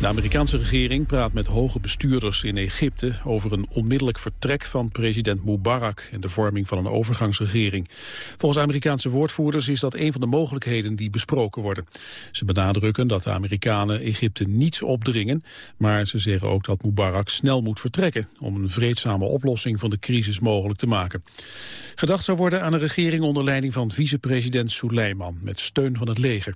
De Amerikaanse regering praat met hoge bestuurders in Egypte over een onmiddellijk vertrek van president Mubarak en de vorming van een overgangsregering. Volgens Amerikaanse woordvoerders is dat een van de mogelijkheden die besproken worden. Ze benadrukken dat de Amerikanen Egypte niets opdringen, maar ze zeggen ook dat Mubarak snel moet vertrekken om een vreedzame oplossing van de crisis mogelijk te maken. Gedacht zou worden aan een regering onder leiding van vicepresident Suleiman met steun van het leger.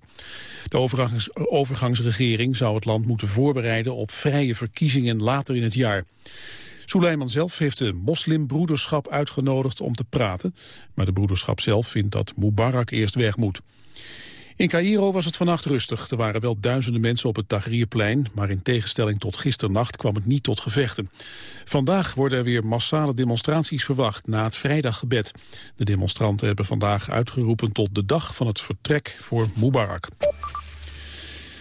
De overgangs overgangsregering zou het land moeten voorbereiden op vrije verkiezingen later in het jaar. Suleiman zelf heeft de moslimbroederschap uitgenodigd om te praten, maar de broederschap zelf vindt dat Mubarak eerst weg moet. In Cairo was het vannacht rustig. Er waren wel duizenden mensen op het Tahrirplein, maar in tegenstelling tot gisternacht kwam het niet tot gevechten. Vandaag worden er weer massale demonstraties verwacht na het vrijdaggebed. De demonstranten hebben vandaag uitgeroepen tot de dag van het vertrek voor Mubarak.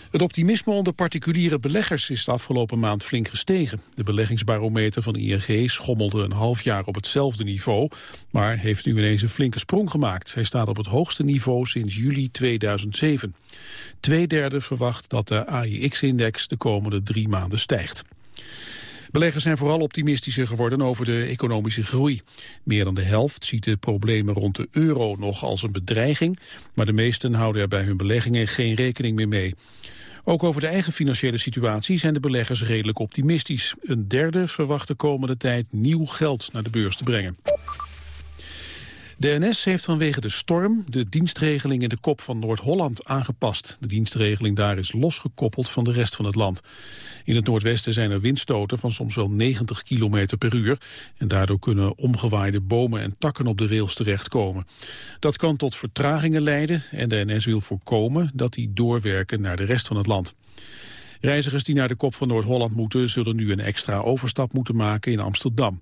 Het optimisme onder particuliere beleggers is de afgelopen maand flink gestegen. De beleggingsbarometer van ING schommelde een half jaar op hetzelfde niveau, maar heeft nu ineens een flinke sprong gemaakt. Hij staat op het hoogste niveau sinds juli 2007. Tweederde verwacht dat de AIX-index de komende drie maanden stijgt. Beleggers zijn vooral optimistischer geworden over de economische groei. Meer dan de helft ziet de problemen rond de euro nog als een bedreiging, maar de meesten houden er bij hun beleggingen geen rekening meer mee. Ook over de eigen financiële situatie zijn de beleggers redelijk optimistisch. Een derde verwacht de komende tijd nieuw geld naar de beurs te brengen. De NS heeft vanwege de storm de dienstregeling in de kop van Noord-Holland aangepast. De dienstregeling daar is losgekoppeld van de rest van het land. In het noordwesten zijn er windstoten van soms wel 90 km per uur. En daardoor kunnen omgewaaide bomen en takken op de rails terechtkomen. Dat kan tot vertragingen leiden en de NS wil voorkomen dat die doorwerken naar de rest van het land. Reizigers die naar de kop van Noord-Holland moeten... zullen nu een extra overstap moeten maken in Amsterdam.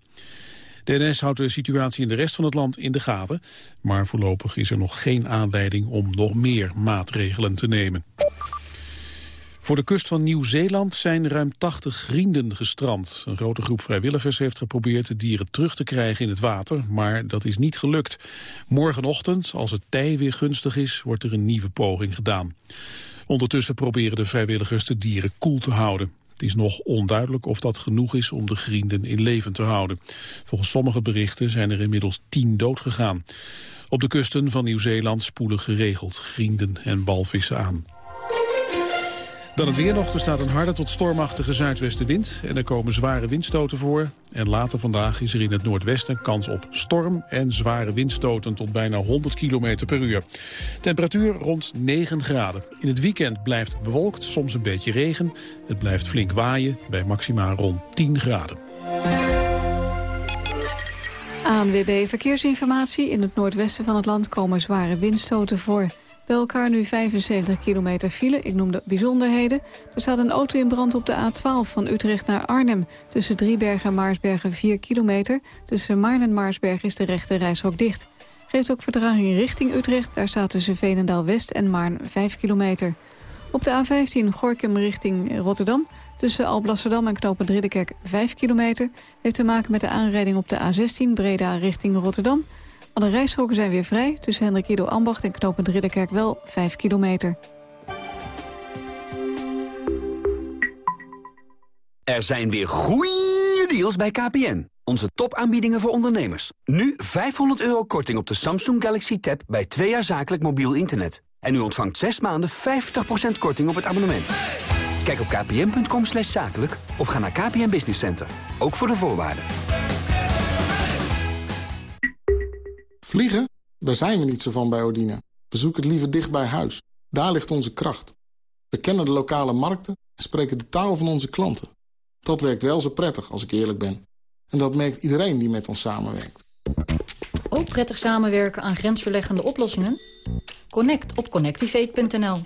De houdt de situatie in de rest van het land in de gaten. Maar voorlopig is er nog geen aanleiding om nog meer maatregelen te nemen. Voor de kust van Nieuw-Zeeland zijn ruim 80 grienden gestrand. Een grote groep vrijwilligers heeft geprobeerd de dieren terug te krijgen in het water, maar dat is niet gelukt. Morgenochtend, als het tij weer gunstig is, wordt er een nieuwe poging gedaan. Ondertussen proberen de vrijwilligers de dieren koel te houden. Het is nog onduidelijk of dat genoeg is om de grienden in leven te houden. Volgens sommige berichten zijn er inmiddels tien dood gegaan. Op de kusten van Nieuw-Zeeland spoelen geregeld grienden en walvissen aan. Dan het weer nog. Er staat een harde tot stormachtige zuidwestenwind. En er komen zware windstoten voor. En later vandaag is er in het noordwesten kans op storm en zware windstoten tot bijna 100 km per uur. Temperatuur rond 9 graden. In het weekend blijft het bewolkt, soms een beetje regen. Het blijft flink waaien bij maxima rond 10 graden. ANWB Verkeersinformatie. In het noordwesten van het land komen zware windstoten voor. Bij elkaar nu 75 kilometer file. Ik noem de bijzonderheden. Er staat een auto in brand op de A12 van Utrecht naar Arnhem. Tussen Driebergen en Maarsbergen 4 kilometer. Tussen Maarn en Maarsberg is de rechte reishok dicht. Geeft ook vertraging richting Utrecht. Daar staat tussen Veenendaal-West en Maarn 5 kilometer. Op de A15 Gorkum richting Rotterdam. Tussen Alblasserdam en Knopen Ridderkerk 5 kilometer. Heeft te maken met de aanrijding op de A16 Breda richting Rotterdam. Alle reishokken zijn weer vrij. Tussen Hendrik Ido Ambacht en Knopend Ridderkerk wel 5 kilometer. Er zijn weer goeie deals bij KPN. Onze topaanbiedingen voor ondernemers. Nu 500 euro korting op de Samsung Galaxy Tab bij twee jaar zakelijk mobiel internet. En u ontvangt 6 maanden 50% korting op het abonnement. Kijk op kpn.com zakelijk of ga naar KPN Business Center. Ook voor de voorwaarden. Vliegen? Daar zijn we niet zo van bij Odina. We zoeken het liever dicht bij huis. Daar ligt onze kracht. We kennen de lokale markten en spreken de taal van onze klanten. Dat werkt wel zo prettig, als ik eerlijk ben. En dat merkt iedereen die met ons samenwerkt. Ook prettig samenwerken aan grensverleggende oplossingen? Connect op connectivate.nl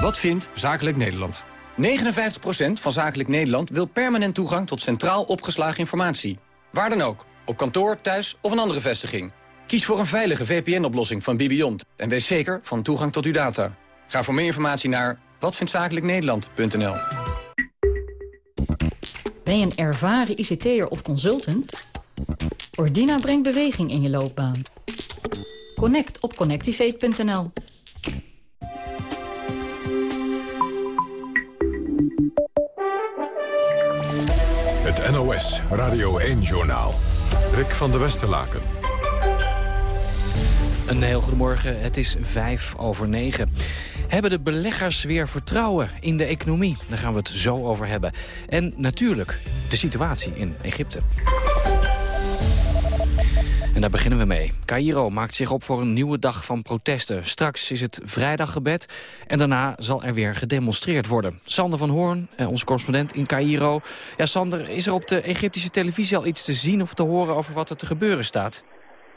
Wat vindt Zakelijk Nederland? 59% van Zakelijk Nederland wil permanent toegang tot centraal opgeslagen informatie. Waar dan ook, op kantoor, thuis of een andere vestiging. Kies voor een veilige VPN-oplossing van Bibiont en wees zeker van toegang tot uw data. Ga voor meer informatie naar watvindzakelijknederland.nl Ben je een ervaren ICT'er of consultant? Ordina brengt beweging in je loopbaan. Connect op connectivate.nl. NOS Radio 1-journaal. Rick van der Westerlaken. Een heel goedemorgen, het is vijf over negen. Hebben de beleggers weer vertrouwen in de economie? Daar gaan we het zo over hebben. En natuurlijk de situatie in Egypte. Daar beginnen we mee. Cairo maakt zich op voor een nieuwe dag van protesten. Straks is het vrijdaggebed en daarna zal er weer gedemonstreerd worden. Sander van Hoorn, eh, onze correspondent in Cairo. Ja, Sander, is er op de Egyptische televisie al iets te zien of te horen over wat er te gebeuren staat?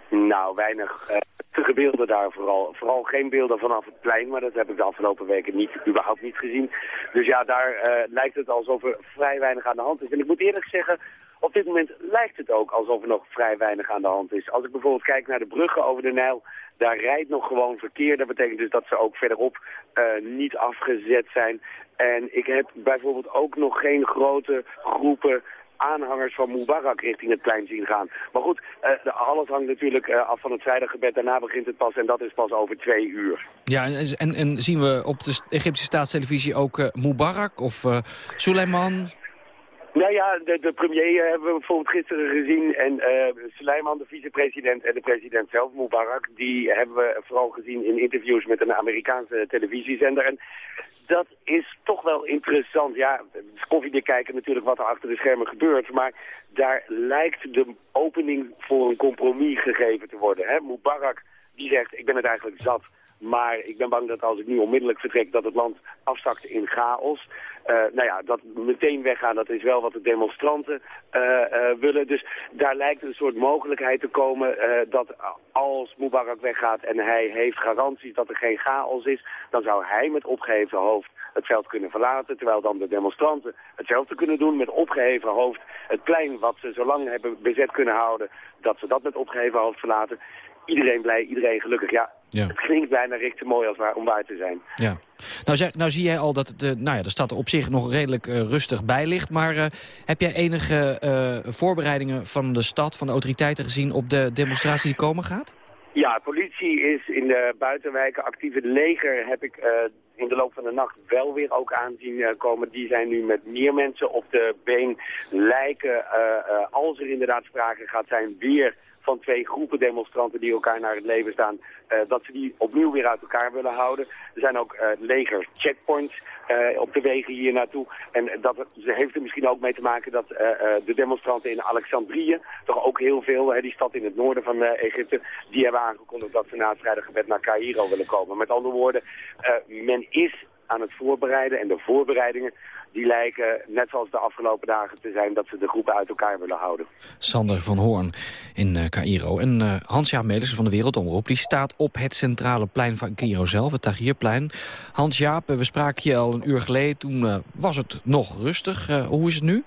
Nou, weinig uh, beelden daar vooral. Vooral geen beelden vanaf het plein, maar dat heb ik de afgelopen weken niet, überhaupt niet gezien. Dus ja, daar uh, lijkt het alsof er vrij weinig aan de hand is. En ik moet eerlijk zeggen, op dit moment lijkt het ook alsof er nog vrij weinig aan de hand is. Als ik bijvoorbeeld kijk naar de bruggen over de Nijl, daar rijdt nog gewoon verkeer. Dat betekent dus dat ze ook verderop uh, niet afgezet zijn. En ik heb bijvoorbeeld ook nog geen grote groepen aanhangers van Mubarak richting het plein zien gaan. Maar goed, uh, alles hangt natuurlijk uh, af van het vrijdaggebed. Daarna begint het pas en dat is pas over twee uur. Ja, en, en zien we op de Egyptische staatstelevisie ook Mubarak of Suleiman... Nou ja, de, de, premier hebben we bijvoorbeeld gisteren gezien. En uh, Suleiman, de vicepresident en de president zelf, Mubarak... die hebben we vooral gezien in interviews met een Amerikaanse televisiezender. En dat is toch wel interessant. Ja, het is koffiedik kijken natuurlijk wat er achter de schermen gebeurt. Maar daar lijkt de opening voor een compromis gegeven te worden. Hè? Mubarak die zegt, ik ben het eigenlijk zat... Maar ik ben bang dat als ik nu onmiddellijk vertrek dat het land afzakt in chaos. Uh, nou ja, dat meteen weggaan, dat is wel wat de demonstranten uh, uh, willen. Dus daar lijkt een soort mogelijkheid te komen dat als Mubarak weggaat en hij heeft garanties dat er geen chaos is, dan zou hij met opgeheven hoofd het veld kunnen verlaten. Terwijl dan de demonstranten hetzelfde kunnen doen met opgeheven hoofd. Het plein wat ze zo lang hebben bezet kunnen houden, dat ze dat met opgeheven hoofd verlaten iedereen blij, iedereen gelukkig. Ja, ja. het klinkt bijna recht te mooi als waar, om waar te zijn. Ja. Nou, zeg, nou zie jij al dat de, nou ja, de stad er op zich nog redelijk uh, rustig bij ligt. Maar uh, heb jij enige uh, voorbereidingen van de stad, van de autoriteiten gezien... op de demonstratie die komen gaat? Ja, politie is in de buitenwijken actief. Het leger heb ik in de loop van de nacht wel weer ook aanzien komen. Die zijn nu met meer mensen op de been. Lijken, als er inderdaad sprake gaat zijn, weer van twee groepen demonstranten die elkaar naar het leven staan, uh, dat ze die opnieuw weer uit elkaar willen houden. Er zijn ook uh, leger checkpoints uh, op de wegen hier naartoe. En dat heeft er misschien ook mee te maken dat de demonstranten in Alexandrië, toch ook heel veel, die stad in het noorden van Egypte, die hebben aangekondigd dat ze na het vrijdaggebed naar Cairo willen komen. Met andere woorden, men is aan het voorbereiden en de voorbereidingen die lijken, net zoals de afgelopen dagen, te zijn dat ze de groepen uit elkaar willen houden. Sander van Hoorn in uh, Cairo. En uh, Hans-Jaap Melissen van de Wereldomroep, die staat op het centrale plein van Cairo zelf, het Tahrirplein. Hans-Jaap, we spraken je al een uur geleden, toen was het nog rustig. hoe is het nu?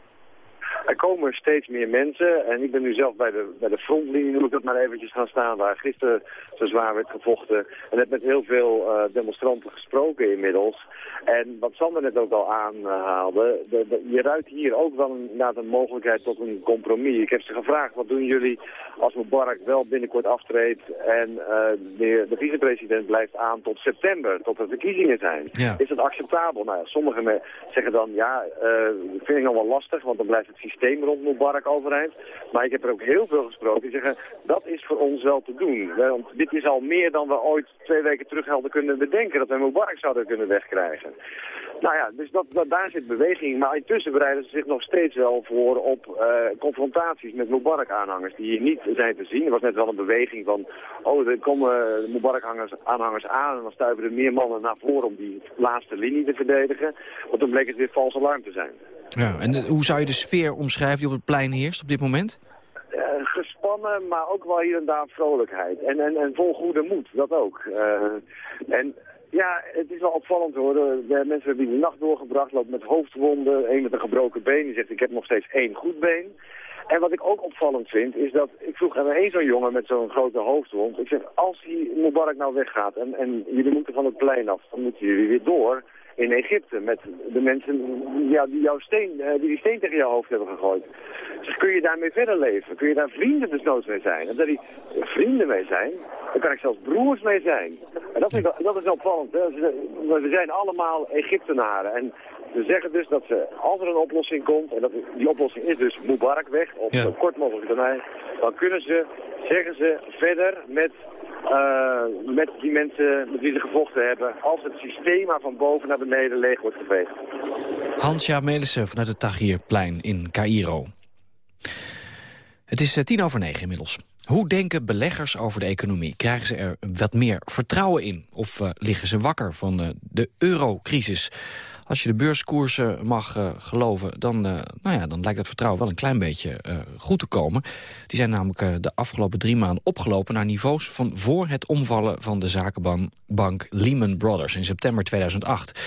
Er komen steeds meer mensen en ik ben nu zelf bij de, bij de frontlinie, noem ik dat maar eventjes gaan staan, waar gisteren zo zwaar werd gevochten. En heb met heel veel uh, demonstranten gesproken inmiddels. En wat Sander net ook al aanhaalde, de, de, je ruikt hier ook wel inderdaad een mogelijkheid tot een compromis. Ik heb ze gevraagd, wat doen jullie als Mubarak wel binnenkort aftreedt en uh, de, de vicepresident blijft aan tot september, tot er verkiezingen zijn. Ja. Is dat acceptabel? Nou ja, sommigen zeggen dan, ja, uh, vind ik nog wel lastig, want dan blijft het systeem rond Mubarak overeind. Maar ik heb er ook heel veel gesproken die zeggen, dat is voor ons wel te doen. Want dit is al meer dan we ooit twee weken terug hadden kunnen bedenken, dat we Mubarak zouden kunnen wegkrijgen. Nou ja, dus dat, daar zit beweging. Maar intussen bereiden ze zich nog steeds wel voor op uh, confrontaties met Mubarak-aanhangers die hier niet zijn te zien. Er was net wel een beweging van, oh, er komen Mubarak-aanhangers aan en dan stuiven er meer mannen naar voren om die laatste linie te verdedigen. Want dan bleek het weer vals alarm te zijn. Ja, en eh, hoe zou je de sfeer omschrijven die op het plein heerst op dit moment? Uh, gespannen, maar ook wel hier en daar vrolijkheid. En, en, en vol goede moed, dat ook. Uh, en ja, het is wel opvallend hoor. De mensen hebben de nacht doorgebracht, lopen met hoofdwonden, een met een gebroken been. Die zegt, ik heb nog steeds één goed been. En wat ik ook opvallend vind, is dat... Ik vroeg aan een zo'n jongen met zo'n grote hoofdwond. Ik zeg, als die Mubarak nou weggaat en, en jullie moeten van het plein af, dan moeten jullie weer door. In Egypte met de mensen ja, die, jouw steen, die die steen tegen jouw hoofd hebben gegooid. Dus kun je daarmee verder leven? Kun je daar vrienden desnoods mee zijn? En dat die vrienden mee zijn, dan kan ik zelfs broers mee zijn. En dat is, dat is opvallend. Hè? We zijn allemaal Egyptenaren. En ze zeggen dus dat ze, als er een oplossing komt, en dat, die oplossing is dus Mubarak weg, of zo kort mogelijk daarna, dan kunnen ze, zeggen ze, verder met, met die mensen met wie ze gevochten hebben, als het systeem van boven naar beneden leeg wordt geveegd. Hansja Melissen vanuit het Tahrirplein in Cairo. Het is eh, tien over negen inmiddels. Hoe denken beleggers over de economie? Krijgen ze er wat meer vertrouwen in? Of uh, liggen ze wakker van de eurocrisis? Als je de beurskoersen mag uh, geloven, dan, nou ja, dan lijkt dat vertrouwen wel een klein beetje goed te komen. Die zijn namelijk de afgelopen drie maanden opgelopen naar niveaus van voor het omvallen van de zakenbank Lehman Brothers in september 2008.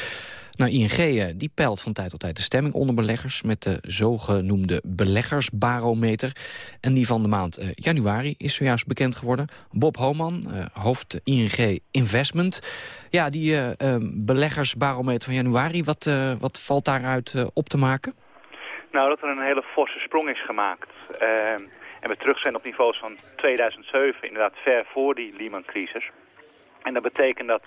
Nou, ING eh, die peilt van tijd tot tijd de stemming onder beleggers... met de zogenoemde beleggersbarometer. En die van de maand uh, januari is zojuist bekend geworden. Bob Homan, uh, hoofd ING Investment. Ja, die beleggersbarometer van januari, wat, wat valt daaruit op te maken? Nou, dat er een hele forse sprong is gemaakt. En we terug zijn op niveaus van 2007, inderdaad ver voor die Lehman-crisis. En dat betekent dat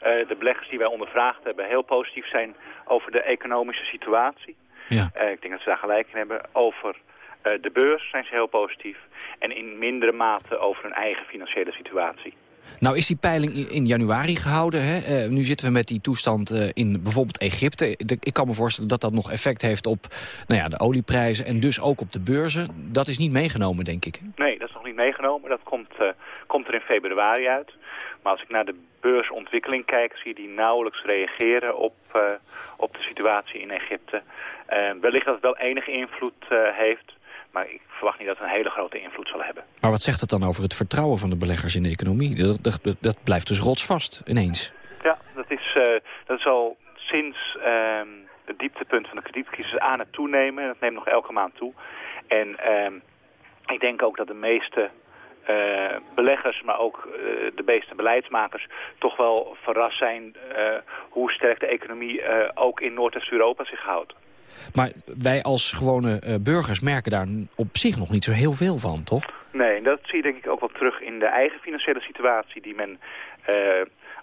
de beleggers die wij ondervraagd hebben heel positief zijn over de economische situatie. Ja. Uh, ik denk dat ze daar gelijk in hebben. Over uh, de beurs zijn ze heel positief. En in mindere mate over hun eigen financiële situatie. Nou is die peiling in januari gehouden. Hè? Uh, nu zitten we met die toestand uh, in bijvoorbeeld Egypte. Ik kan me voorstellen dat dat nog effect heeft op nou ja, de olieprijzen... en dus ook op de beurzen. Dat is niet meegenomen, denk ik. Nee, dat is nog niet meegenomen. Dat komt, uh, komt er in februari uit. Maar als ik naar de beursontwikkeling kijk, zie je die nauwelijks reageren op, op de situatie in Egypte. Wellicht dat het wel enige invloed heeft, maar ik verwacht niet dat het een hele grote invloed zal hebben. Maar wat zegt het dan over het vertrouwen van de beleggers in de economie? Dat, dat, dat blijft dus rotsvast ineens. Ja, dat is, dat is al sinds ehm, het dieptepunt van de kredietcrisis aan het toenemen. Dat neemt nog elke maand toe. En ehm, ik denk ook dat de meeste uh, beleggers, maar ook uh, de meeste beleidsmakers toch wel verrast zijn uh, hoe sterk de economie ook in Noordwest-Europa zich houdt. Maar wij als gewone burgers merken daar op zich nog niet zo heel veel van, toch? Nee, dat zie je denk ik ook wel terug in de eigen financiële situatie die men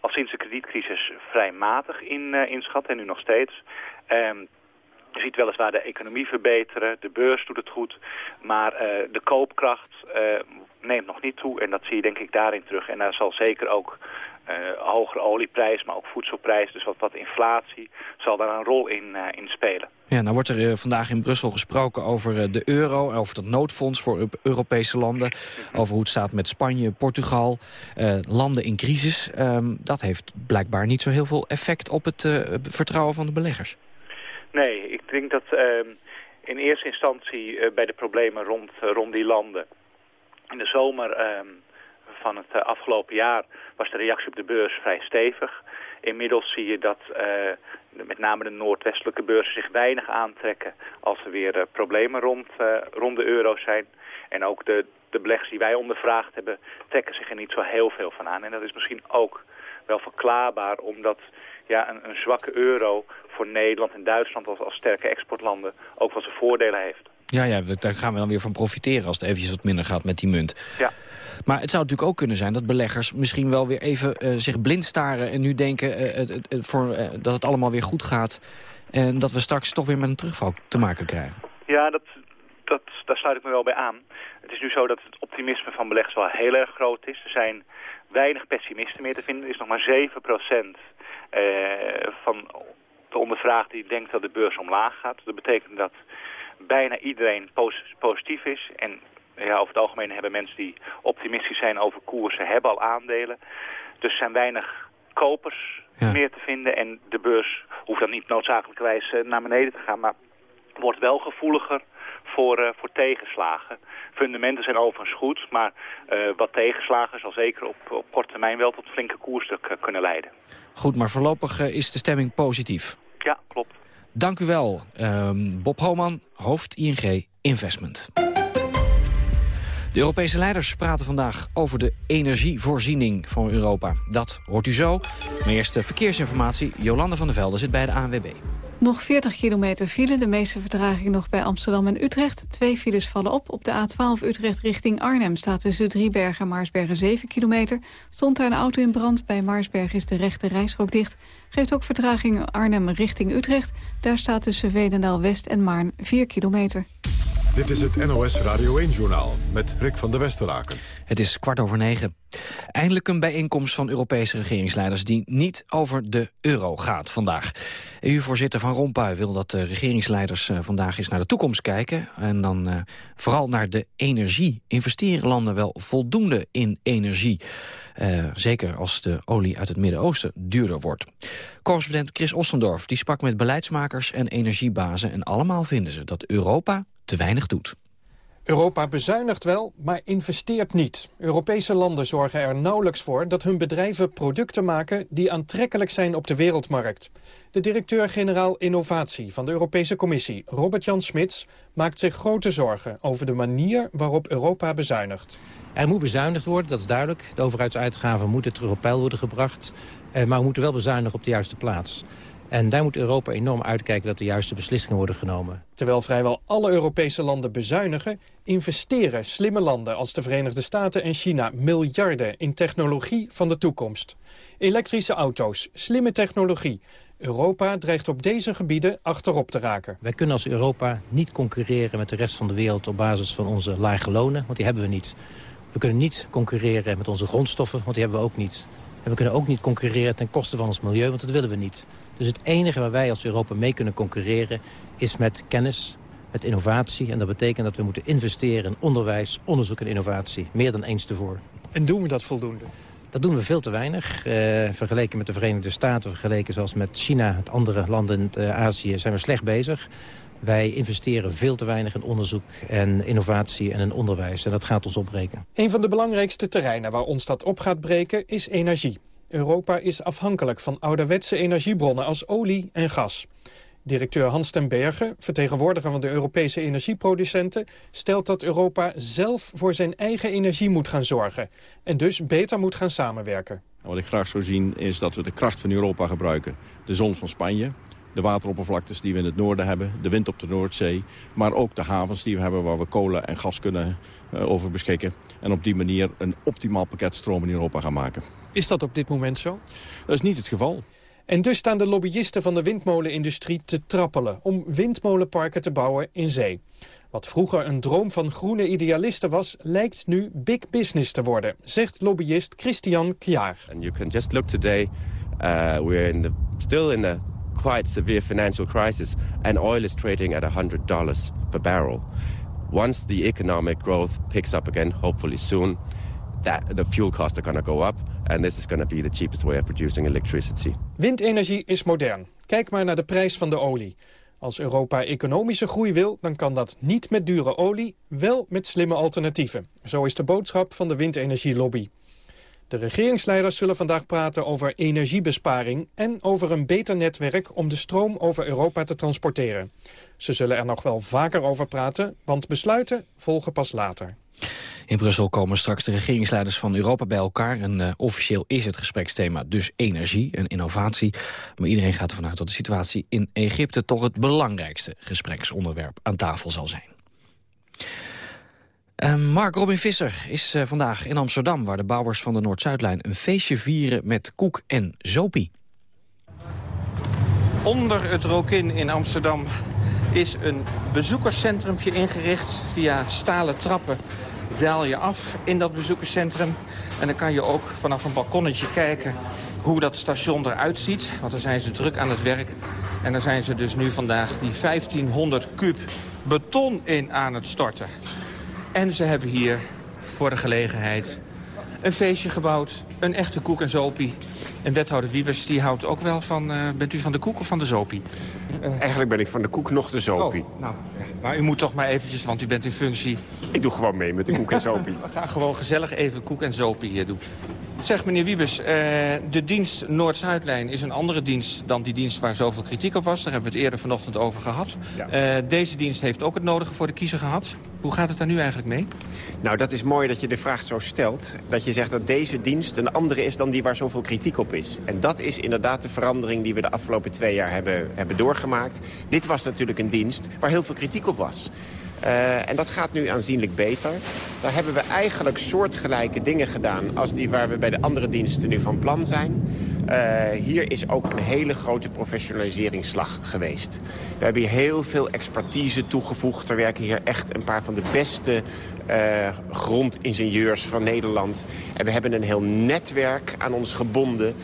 al sinds de kredietcrisis vrij matig in, inschat en nu nog steeds. Ehm, je ziet weliswaar de economie verbeteren, de beurs doet het goed, maar de koopkracht neemt nog niet toe en dat zie je denk ik daarin terug. En daar zal zeker ook hogere olieprijs, maar ook voedselprijs, dus wat, wat inflatie, zal daar een rol in, in spelen. Ja, nou wordt er vandaag in Brussel gesproken over de euro, over dat noodfonds voor Europese landen, over hoe het staat met Spanje, Portugal, landen in crisis. Ehm, dat heeft blijkbaar niet zo heel veel effect op het vertrouwen van de beleggers. Nee, ik denk dat uh, in eerste instantie uh, bij de problemen rond, rond die landen... in de zomer ehm, van het eh, afgelopen jaar was de reactie op de beurs vrij stevig. Inmiddels zie je dat met name de noordwestelijke beurzen zich weinig aantrekken... als er weer problemen rond, rond de euro zijn. En ook de, de beleggers die wij ondervraagd hebben trekken zich er niet zo heel veel van aan. En dat is misschien ook wel verklaarbaar omdat ja, een, een zwakke euro voor Nederland en Duitsland als, als sterke exportlanden ook wel zijn voordelen heeft. Ja, ja, daar gaan we dan weer van profiteren als het eventjes wat minder gaat met die munt. Ja. Maar het zou natuurlijk ook kunnen zijn dat beleggers misschien wel weer even uh, zich blind staren... en nu denken uh, voor, dat het allemaal weer goed gaat... en dat we straks toch weer met een terugval te maken krijgen. Ja, dat, dat, daar sluit ik me wel bij aan. Het is nu zo dat het optimisme van beleggers wel heel erg groot is. Er zijn weinig pessimisten meer te vinden. Er is nog maar 7 procent van de ondervraagde die denkt dat de beurs omlaag gaat. Dat betekent dat bijna iedereen positief is. En ja, over het algemeen hebben mensen die optimistisch zijn over koersen, hebben al aandelen. Dus er zijn weinig kopers meer te vinden. En de beurs hoeft dan niet noodzakelijkerwijs eh, naar beneden te gaan, maar wordt wel gevoeliger voor, uh, voor tegenslagen. Fundamenten zijn overigens goed, maar uh, wat tegenslagen zal zeker op, op korte termijn wel tot flinke koerstuk uh, kunnen leiden. Goed, maar voorlopig is de stemming positief. Ja, klopt. Dank u wel, um, Bob Homan, hoofd ING Investment. De Europese leiders praten vandaag over de energievoorziening van Europa. Dat hoort u zo. Maar verkeersinformatie. Jolande van der Velde zit bij de ANWB. Nog 40 kilometer file, de meeste vertraging nog bij Amsterdam en Utrecht. Twee files vallen op. Op de A12 Utrecht richting Arnhem staat tussen Driebergen en Maarsbergen 7 kilometer. Stond daar een auto in brand, bij Maarsberg is de rechte reisrook dicht. Geeft ook vertraging Arnhem richting Utrecht. Daar staat tussen Vedendaal West en Maarn 4 kilometer. Dit is het NOS Radio 1-journaal met Rick van der Westeraken. Het is kwart over negen. Eindelijk een bijeenkomst van Europese regeringsleiders... die niet over de euro gaat vandaag. EU-voorzitter Van Rompuy wil dat de regeringsleiders eh, vandaag eens naar de toekomst kijken. En dan uh, vooral naar de energie. Investeren landen wel voldoende in energie? Uh, zeker als de olie uit het Midden-Oosten duurder wordt. Correspondent Chris Ostendorf die sprak met beleidsmakers en energiebazen... en allemaal vinden ze dat Europa te weinig doet. Europa bezuinigt wel, maar investeert niet. Europese landen zorgen er nauwelijks voor dat hun bedrijven producten maken die aantrekkelijk zijn op de wereldmarkt. De directeur-generaal Innovatie van de Europese Commissie, Robert-Jan Smits, maakt zich grote zorgen over de manier waarop Europa bezuinigt. Er moet bezuinigd worden, dat is duidelijk. De overheidsuitgaven moeten terug op peil worden gebracht. Eh, maar we moeten wel bezuinigen op de juiste plaats. En daar moet Europa enorm uitkijken dat de juiste beslissingen worden genomen. Terwijl vrijwel alle Europese landen bezuinigen... investeren slimme landen als de Verenigde Staten en China miljarden in technologie van de toekomst. Elektrische auto's, slimme technologie. Europa dreigt op deze gebieden achterop te raken. Wij kunnen als Europa niet concurreren met de rest van de wereld... op basis van onze lage lonen, want die hebben we niet. We kunnen niet concurreren met onze grondstoffen, want die hebben we ook niet. En we kunnen ook niet concurreren ten koste van ons milieu, want dat willen we niet. Dus het enige waar wij als Europa mee kunnen concurreren is met kennis, met innovatie. En dat betekent dat we moeten investeren in onderwijs, onderzoek en innovatie. Meer dan eens tevoren. En doen we dat voldoende? Dat doen we veel te weinig. Uh, vergeleken met de Verenigde Staten, vergeleken zoals met China... het andere landen in uh, Azië, zijn we slecht bezig. Wij investeren veel te weinig in onderzoek en innovatie en in onderwijs. En dat gaat ons opbreken. Een van de belangrijkste terreinen waar ons dat op gaat breken is energie. Europa is afhankelijk van ouderwetse energiebronnen als olie en gas. Directeur Hans ten Berge, vertegenwoordiger van de Europese energieproducenten... stelt dat Europa zelf voor zijn eigen energie moet gaan zorgen... en dus beter moet gaan samenwerken. Wat ik graag zou zien is dat we de kracht van Europa gebruiken. De zon van Spanje, de wateroppervlaktes die we in het noorden hebben, de wind op de Noordzee... maar ook de havens die we hebben waar we kolen en gas kunnen uh, over beschikken. En op die manier een optimaal pakket stroom in Europa gaan maken. Is dat op dit moment zo? Dat is niet het geval. En dus staan de lobbyisten van de windmolenindustrie te trappelen... om windmolenparken te bouwen in zee. Wat vroeger een droom van groene idealisten was... lijkt nu big business te worden, zegt lobbyist Christian Kjaar. And you can just look today, uh, we're in the, still in the quite severe financial crisis... and oil is trading at $100 per barrel. Once the economic growth picks up again, hopefully soon... That, the fuel costs are going to go up and this is going to be the cheapest way of producing electricity. Windenergie is modern. Kijk maar naar de prijs van de olie. Als Europa economische groei wil, dan kan dat niet met dure olie, wel met slimme alternatieven. Zo is de boodschap van de windenergielobby. De regeringsleiders zullen vandaag praten over energiebesparing... en over een beter netwerk om de stroom over Europa te transporteren. Ze zullen er nog wel vaker over praten, want besluiten volgen pas later. In Brussel komen straks de regeringsleiders van Europa bij elkaar. En uh, officieel is het gespreksthema dus energie en innovatie. Maar iedereen gaat ervan uit dat de situatie in Egypte... toch het belangrijkste gespreksonderwerp aan tafel zal zijn. Uh, Mark Robin Visser is uh, vandaag in Amsterdam... waar de bouwers van de Noord-Zuidlijn een feestje vieren met koek en zopie. Onder het Rokin in Amsterdam is een bezoekerscentrumpje ingericht... via stalen trappen daal je af in dat bezoekerscentrum. En dan kan je ook vanaf een balkonnetje kijken hoe dat station eruit ziet. Want dan zijn ze druk aan het werk. En dan zijn ze dus nu vandaag die 1500 kub beton in aan het storten. En ze hebben hier voor de gelegenheid een feestje gebouwd. Een echte koek en zopie. En wethouder Wiebes die houdt ook wel van... Uh, bent u van de koek of van de zopie? Uh, Eigenlijk ben ik van de koek nog de zopie. Oh, nou, maar u moet toch maar eventjes, want u bent in functie. Ik doe gewoon mee met de koek en zopie. We gaan gewoon gezellig even koek en zopie hier doen. Zeg meneer Wiebes, uh, de dienst Noord-Zuidlijn is een andere dienst dan die dienst waar zoveel kritiek op was. Daar hebben we het eerder vanochtend over gehad. Ja. Deze dienst heeft ook het nodige voor de kiezer gehad. Hoe gaat het daar nu eigenlijk mee? Nou, dat is mooi dat je de vraag zo stelt. Dat je zegt dat deze dienst een andere is dan die waar zoveel kritiek op is. En dat is inderdaad de verandering die we de afgelopen twee jaar hebben, hebben doorgemaakt. Dit was natuurlijk een dienst waar heel veel kritiek op was. Uh, en dat gaat nu aanzienlijk beter. Daar hebben we eigenlijk soortgelijke dingen gedaan... als die waar we bij de andere diensten nu van plan zijn. Uh, hier is ook een hele grote professionaliseringsslag geweest. We hebben hier heel veel expertise toegevoegd. Er werken hier echt een paar van de beste uh, grondingenieurs van Nederland. En we hebben een heel netwerk aan ons gebonden...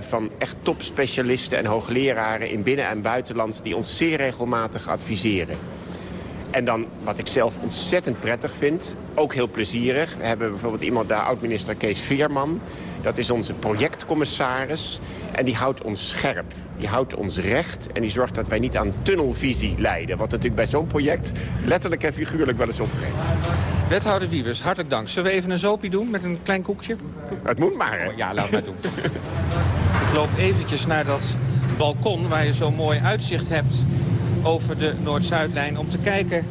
Van echt topspecialisten en hoogleraren in binnen- en buitenland... die ons zeer regelmatig adviseren. En dan, wat ik zelf ontzettend prettig vind, ook heel plezierig. We hebben bijvoorbeeld iemand daar, oud-minister Kees Veerman. Dat is onze projectcommissaris. En die houdt ons scherp. Die houdt ons recht. En die zorgt dat wij niet aan tunnelvisie leiden. Wat natuurlijk bij zo'n project letterlijk en figuurlijk wel eens optreedt. Wethouder Wiebes, hartelijk dank. Zullen we even een zopie doen met een klein koekje? Het moet maar, hè? Ja, laat maar doen. ik loop eventjes naar dat balkon waar je zo mooi uitzicht hebt over de Noord-Zuidlijn... om te kijken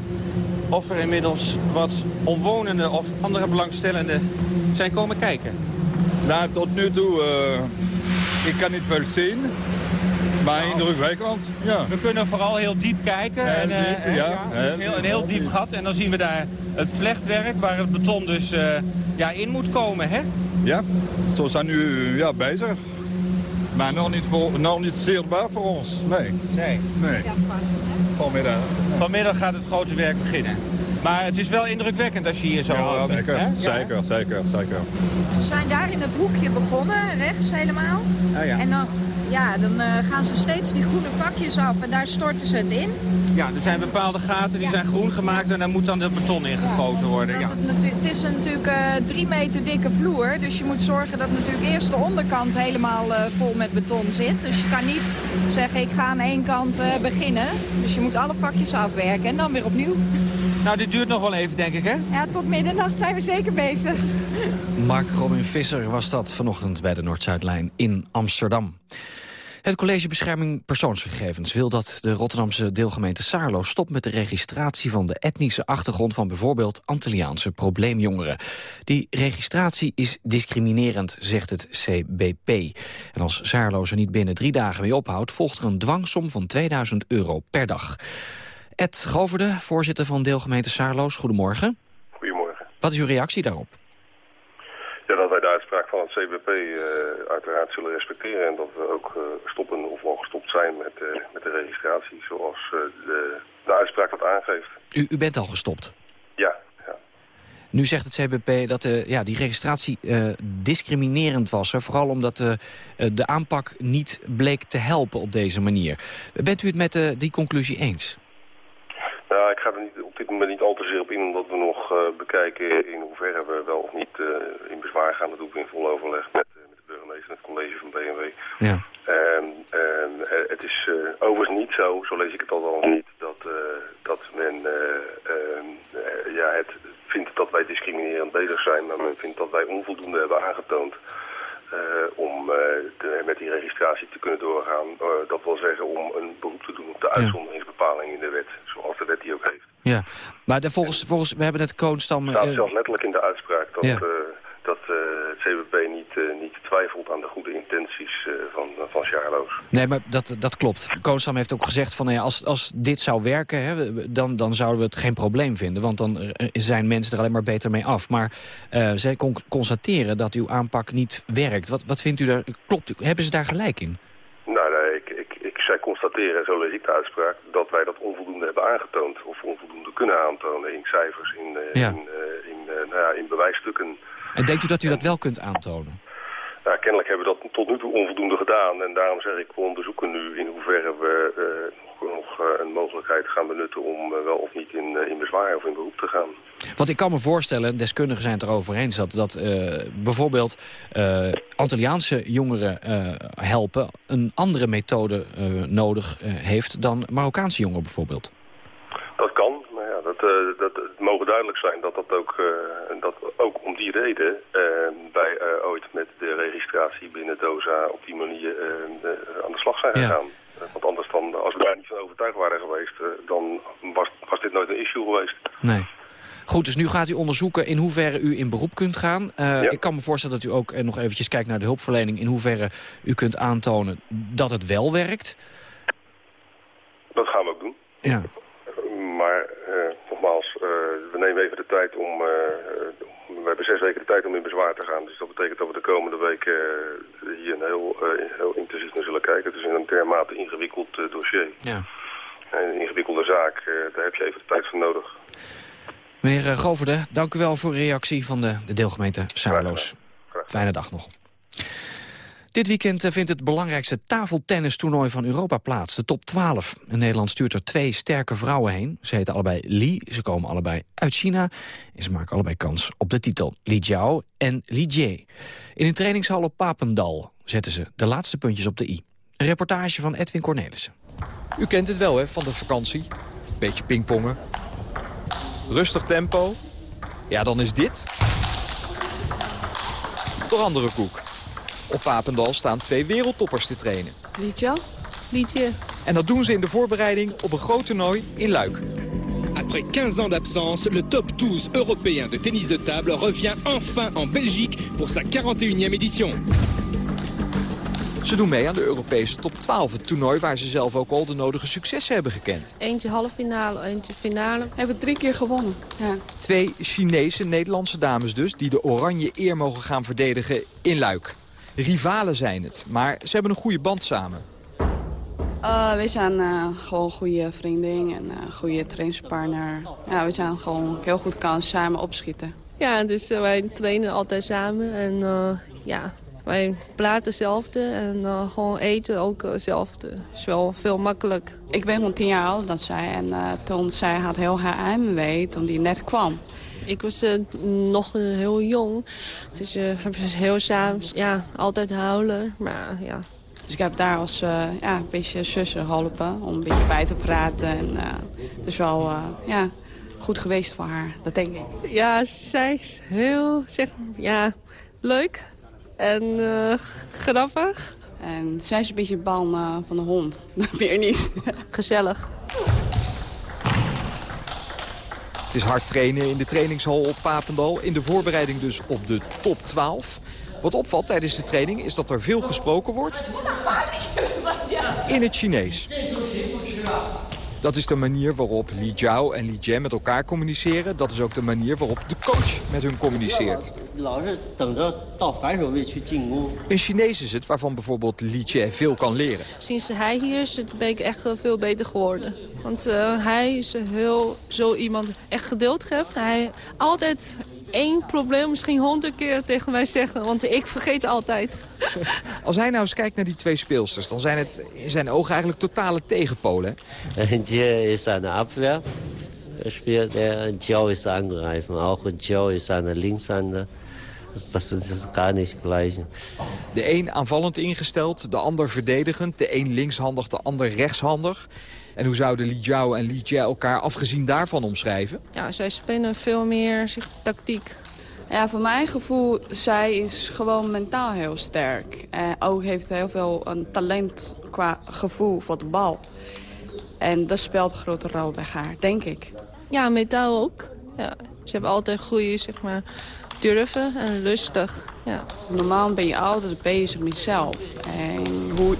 of er inmiddels wat omwonenden of andere belangstellenden zijn komen kijken. Nou, tot nu toe, uh, ik kan niet veel zien. Maar nou, indrukwekkend, ja. We kunnen vooral heel diep kijken. en, uh, ja, ja, een, heel, een heel diep gat. En dan zien we daar het vlechtwerk waar het beton dus uh, ja, in moet komen, hè? Ja, zo zijn nu ja, bezig. Maar nog niet, voor, nog niet zichtbaar voor ons, nee. Nee. nee. Vanmiddag. Vanmiddag gaat het grote werk beginnen. Maar het is wel indrukwekkend als je hier zo... Ja, zeker, hè? zeker, zeker, zeker. Ze zijn daar in het hoekje begonnen, rechts helemaal. Oh, ja. En dan, ja, dan uh, gaan ze steeds die groene vakjes af en daar storten ze het in. Ja, er zijn bepaalde gaten die ja. zijn groen gemaakt en daar moet dan de beton in gegoten worden. Ja. Het, het, is natuurlijk uh, drie meter dikke vloer, dus je moet zorgen dat natuurlijk eerst de onderkant helemaal uh, vol met beton zit. Dus je kan niet zeggen ik ga aan één kant beginnen. Dus je moet alle vakjes afwerken en dan weer opnieuw. Nou, dit duurt nog wel even, denk ik, hè? Ja, tot middernacht zijn we zeker bezig. Mark Robin Visser was dat vanochtend bij de Noord-Zuidlijn in Amsterdam. Het College Bescherming Persoonsgegevens wil dat de Rotterdamse deelgemeente Saarlo stopt met de registratie van de etnische achtergrond van bijvoorbeeld Antilliaanse probleemjongeren. Die registratie is discriminerend, zegt het CBP. En als Saarlo ze niet binnen drie dagen mee ophoudt, volgt er een dwangsom van 2000 euro per dag. Ed Goverde, voorzitter van deelgemeente Saarloos, goedemorgen. Goedemorgen. Wat is uw reactie daarop? Ja, dat wij de uitspraak van het CBP uh, uiteraard zullen respecteren... en dat we ook uh, stoppen of al gestopt zijn met, uh, met de registratie zoals de, de uitspraak dat aangeeft. U, u bent al gestopt? Ja, ja. Nu zegt het CBP dat ja, die registratie discriminerend was. Hè, vooral omdat de aanpak niet bleek te helpen op deze manier. Bent u het met die conclusie eens? Nou, ik ga er niet, op dit moment niet al te zeer op in, omdat we nog uh, bekijken in hoeverre we wel of niet uh, in bezwaar gaan. Dat doen we in vol overleg met, uh, met de burgemeester en het college van BMW. Ja. En, en het is overigens niet zo, zo lees ik het al niet, dat, dat men ja, het vindt dat wij discriminerend bezig zijn, maar men vindt dat wij onvoldoende hebben aangetoond. Uh, om de, met die registratie te kunnen doorgaan. Uh, dat wil zeggen om een beroep te doen op de uitzonderingsbepaling in de wet. Zoals de wet die ook heeft. Ja, maar de, volgens, volgens, we hebben het Koonstam... Het staat zelfs letterlijk in de uitspraak dat, ja. Dat het CWP niet, niet twijfelt aan de goede intenties van, van Charlo's. Nee, maar dat, dat klopt. Koonstam heeft ook gezegd van nou ja, als, als dit zou werken, hè, dan, dan zouden we het geen probleem vinden. Want dan zijn mensen er alleen maar beter mee af. Maar uh, zij con constateren dat uw aanpak niet werkt. Wat, wat vindt u daar? Klopt, hebben ze daar gelijk in? Nou, nee, ik, ik, ik, zij constateren, zo lees ik de uitspraak, dat wij dat onvoldoende hebben aangetoond. Of onvoldoende kunnen aantonen in cijfers, in, uh, ja. in, uh, in, nou ja, in bewijsstukken. En denkt u dat u dat wel kunt aantonen? Ja, kennelijk hebben we dat tot nu toe onvoldoende gedaan. En daarom zeg ik, we onderzoeken nu in hoeverre we uh, nog uh, een mogelijkheid gaan benutten om uh, wel of niet in, in bezwaar of in beroep te gaan. Want ik kan me voorstellen, deskundigen zijn het erover eens... dat, dat bijvoorbeeld Antilliaanse jongeren helpen... een andere methode nodig heeft dan Marokkaanse jongeren bijvoorbeeld. Dat kan, maar ja, dat, het mogen duidelijk zijn dat dat ook, dat ook om die reden wij ooit met de registratie binnen DOZA op die manier aan de slag zijn gegaan. Ja. Want anders dan, als we daar niet van overtuigd waren geweest, dan was, was dit nooit een issue geweest. Nee. Goed, dus nu gaat u onderzoeken in hoeverre u in beroep kunt gaan. Uh, Ik kan me voorstellen dat u ook nog eventjes kijkt naar de hulpverlening... in hoeverre u kunt aantonen dat het wel werkt. Dat gaan we ook doen. Ja. We nemen even de tijd om we hebben zes weken de tijd om in bezwaar te gaan. Dus dat betekent dat we de komende week hier een heel, heel intensief naar zullen kijken. Het is een dermate ingewikkeld dossier. Ja. Een ingewikkelde zaak, daar heb je even de tijd voor nodig. Meneer Goverde, dank u wel voor de reactie van de, de deelgemeente Saarloos. Fijne dag nog. Dit weekend vindt het belangrijkste tafeltennistoernooi van Europa plaats, de top 12. En Nederland stuurt er twee sterke vrouwen heen. Ze heten allebei Li, ze komen allebei uit China... en ze maken allebei kans op de titel Li Jiao en Li Jie. In een trainingshal op Papendal zetten ze de laatste puntjes op de i. Een reportage van Edwin Cornelissen. U kent het wel, hè, van de vakantie. Beetje pingpongen. Rustig tempo. Ja, dan is dit... Toch andere koek. Op Papendal staan twee wereldtoppers te trainen. Liedje? Liedje. En dat doen ze in de voorbereiding op een groot toernooi in Luik. Après 15 ans d'absence, le top 12 européen de tennis de table revient enfin en Belgique pour sa 41e édition. Ze doen mee aan de Europese top 12, het toernooi waar ze zelf ook al de nodige successen hebben gekend. Eentje halve finale, eentje finale. Hebben drie keer gewonnen. Ja. Twee Chinese, Nederlandse dames dus, die de oranje eer mogen gaan verdedigen in Luik. Rivalen zijn het, maar ze hebben een goede band samen. Uh, we zijn uh, gewoon goede vrienden en uh, goede trainingspartner. Ja, we zijn gewoon heel goed kan samen opschieten. Ja, dus wij trainen altijd samen en ja, wij praten hetzelfde en gewoon eten ook hetzelfde. is wel veel makkelijk. Ik ben gewoon tien jaar ouder dan zij en toen zij had heel haar heimwee toen die net kwam. Ik was uh, nog heel jong, dus uh, heb heel samen, ja, altijd huilen, maar ja. Dus ik heb daar als uh, ja, een beetje zussen geholpen om een beetje bij te praten. En dus wel ja, goed geweest voor haar, dat denk ik. Ja, zij is heel, zeg, ja, leuk en grappig. En zij is een beetje bang van de hond, dat weer niet. Gezellig. Het is hard trainen in de trainingshal op Papendal. In de voorbereiding dus op de top 12. Wat opvalt tijdens de training is dat er veel gesproken wordt in het Chinees. Dat is de manier waarop Li Jiao en Li Jie met elkaar communiceren. Dat is ook de manier waarop de coach met hun communiceert. In Chinees is het waarvan bijvoorbeeld Li Jie veel kan leren. Sinds hij hier is, ben ik echt veel beter geworden. Want uh, hij is heel, zo iemand echt geduld heeft. Hij altijd één probleem misschien honderd keer tegen mij zeggen. Want ik vergeet altijd. Als hij nou eens kijkt naar die twee speelsters... dan zijn het in zijn ogen eigenlijk totale tegenpolen. Jie is aan de afweer. Spielt er. Jiao is angreifen. Auch Jiao is aan de Dat is gar niet gleich. De een aanvallend ingesteld, de ander verdedigend. De een linkshandig, de ander rechtshandig. En hoe zouden Li Jiao en Li Jie elkaar afgezien daarvan omschrijven? Ja, zij spelen veel meer zich tactiek. Ja, voor mijn gevoel, zij is gewoon mentaal heel sterk. En ook heeft heel veel een talent qua gevoel voor de bal. En dat speelt een grote rol bij haar, denk ik. Ja, mentaal ook. Ja, ze hebben altijd goede, zeg maar, durven en lustig. Ja. Normaal ben je altijd bezig met jezelf. En hoe,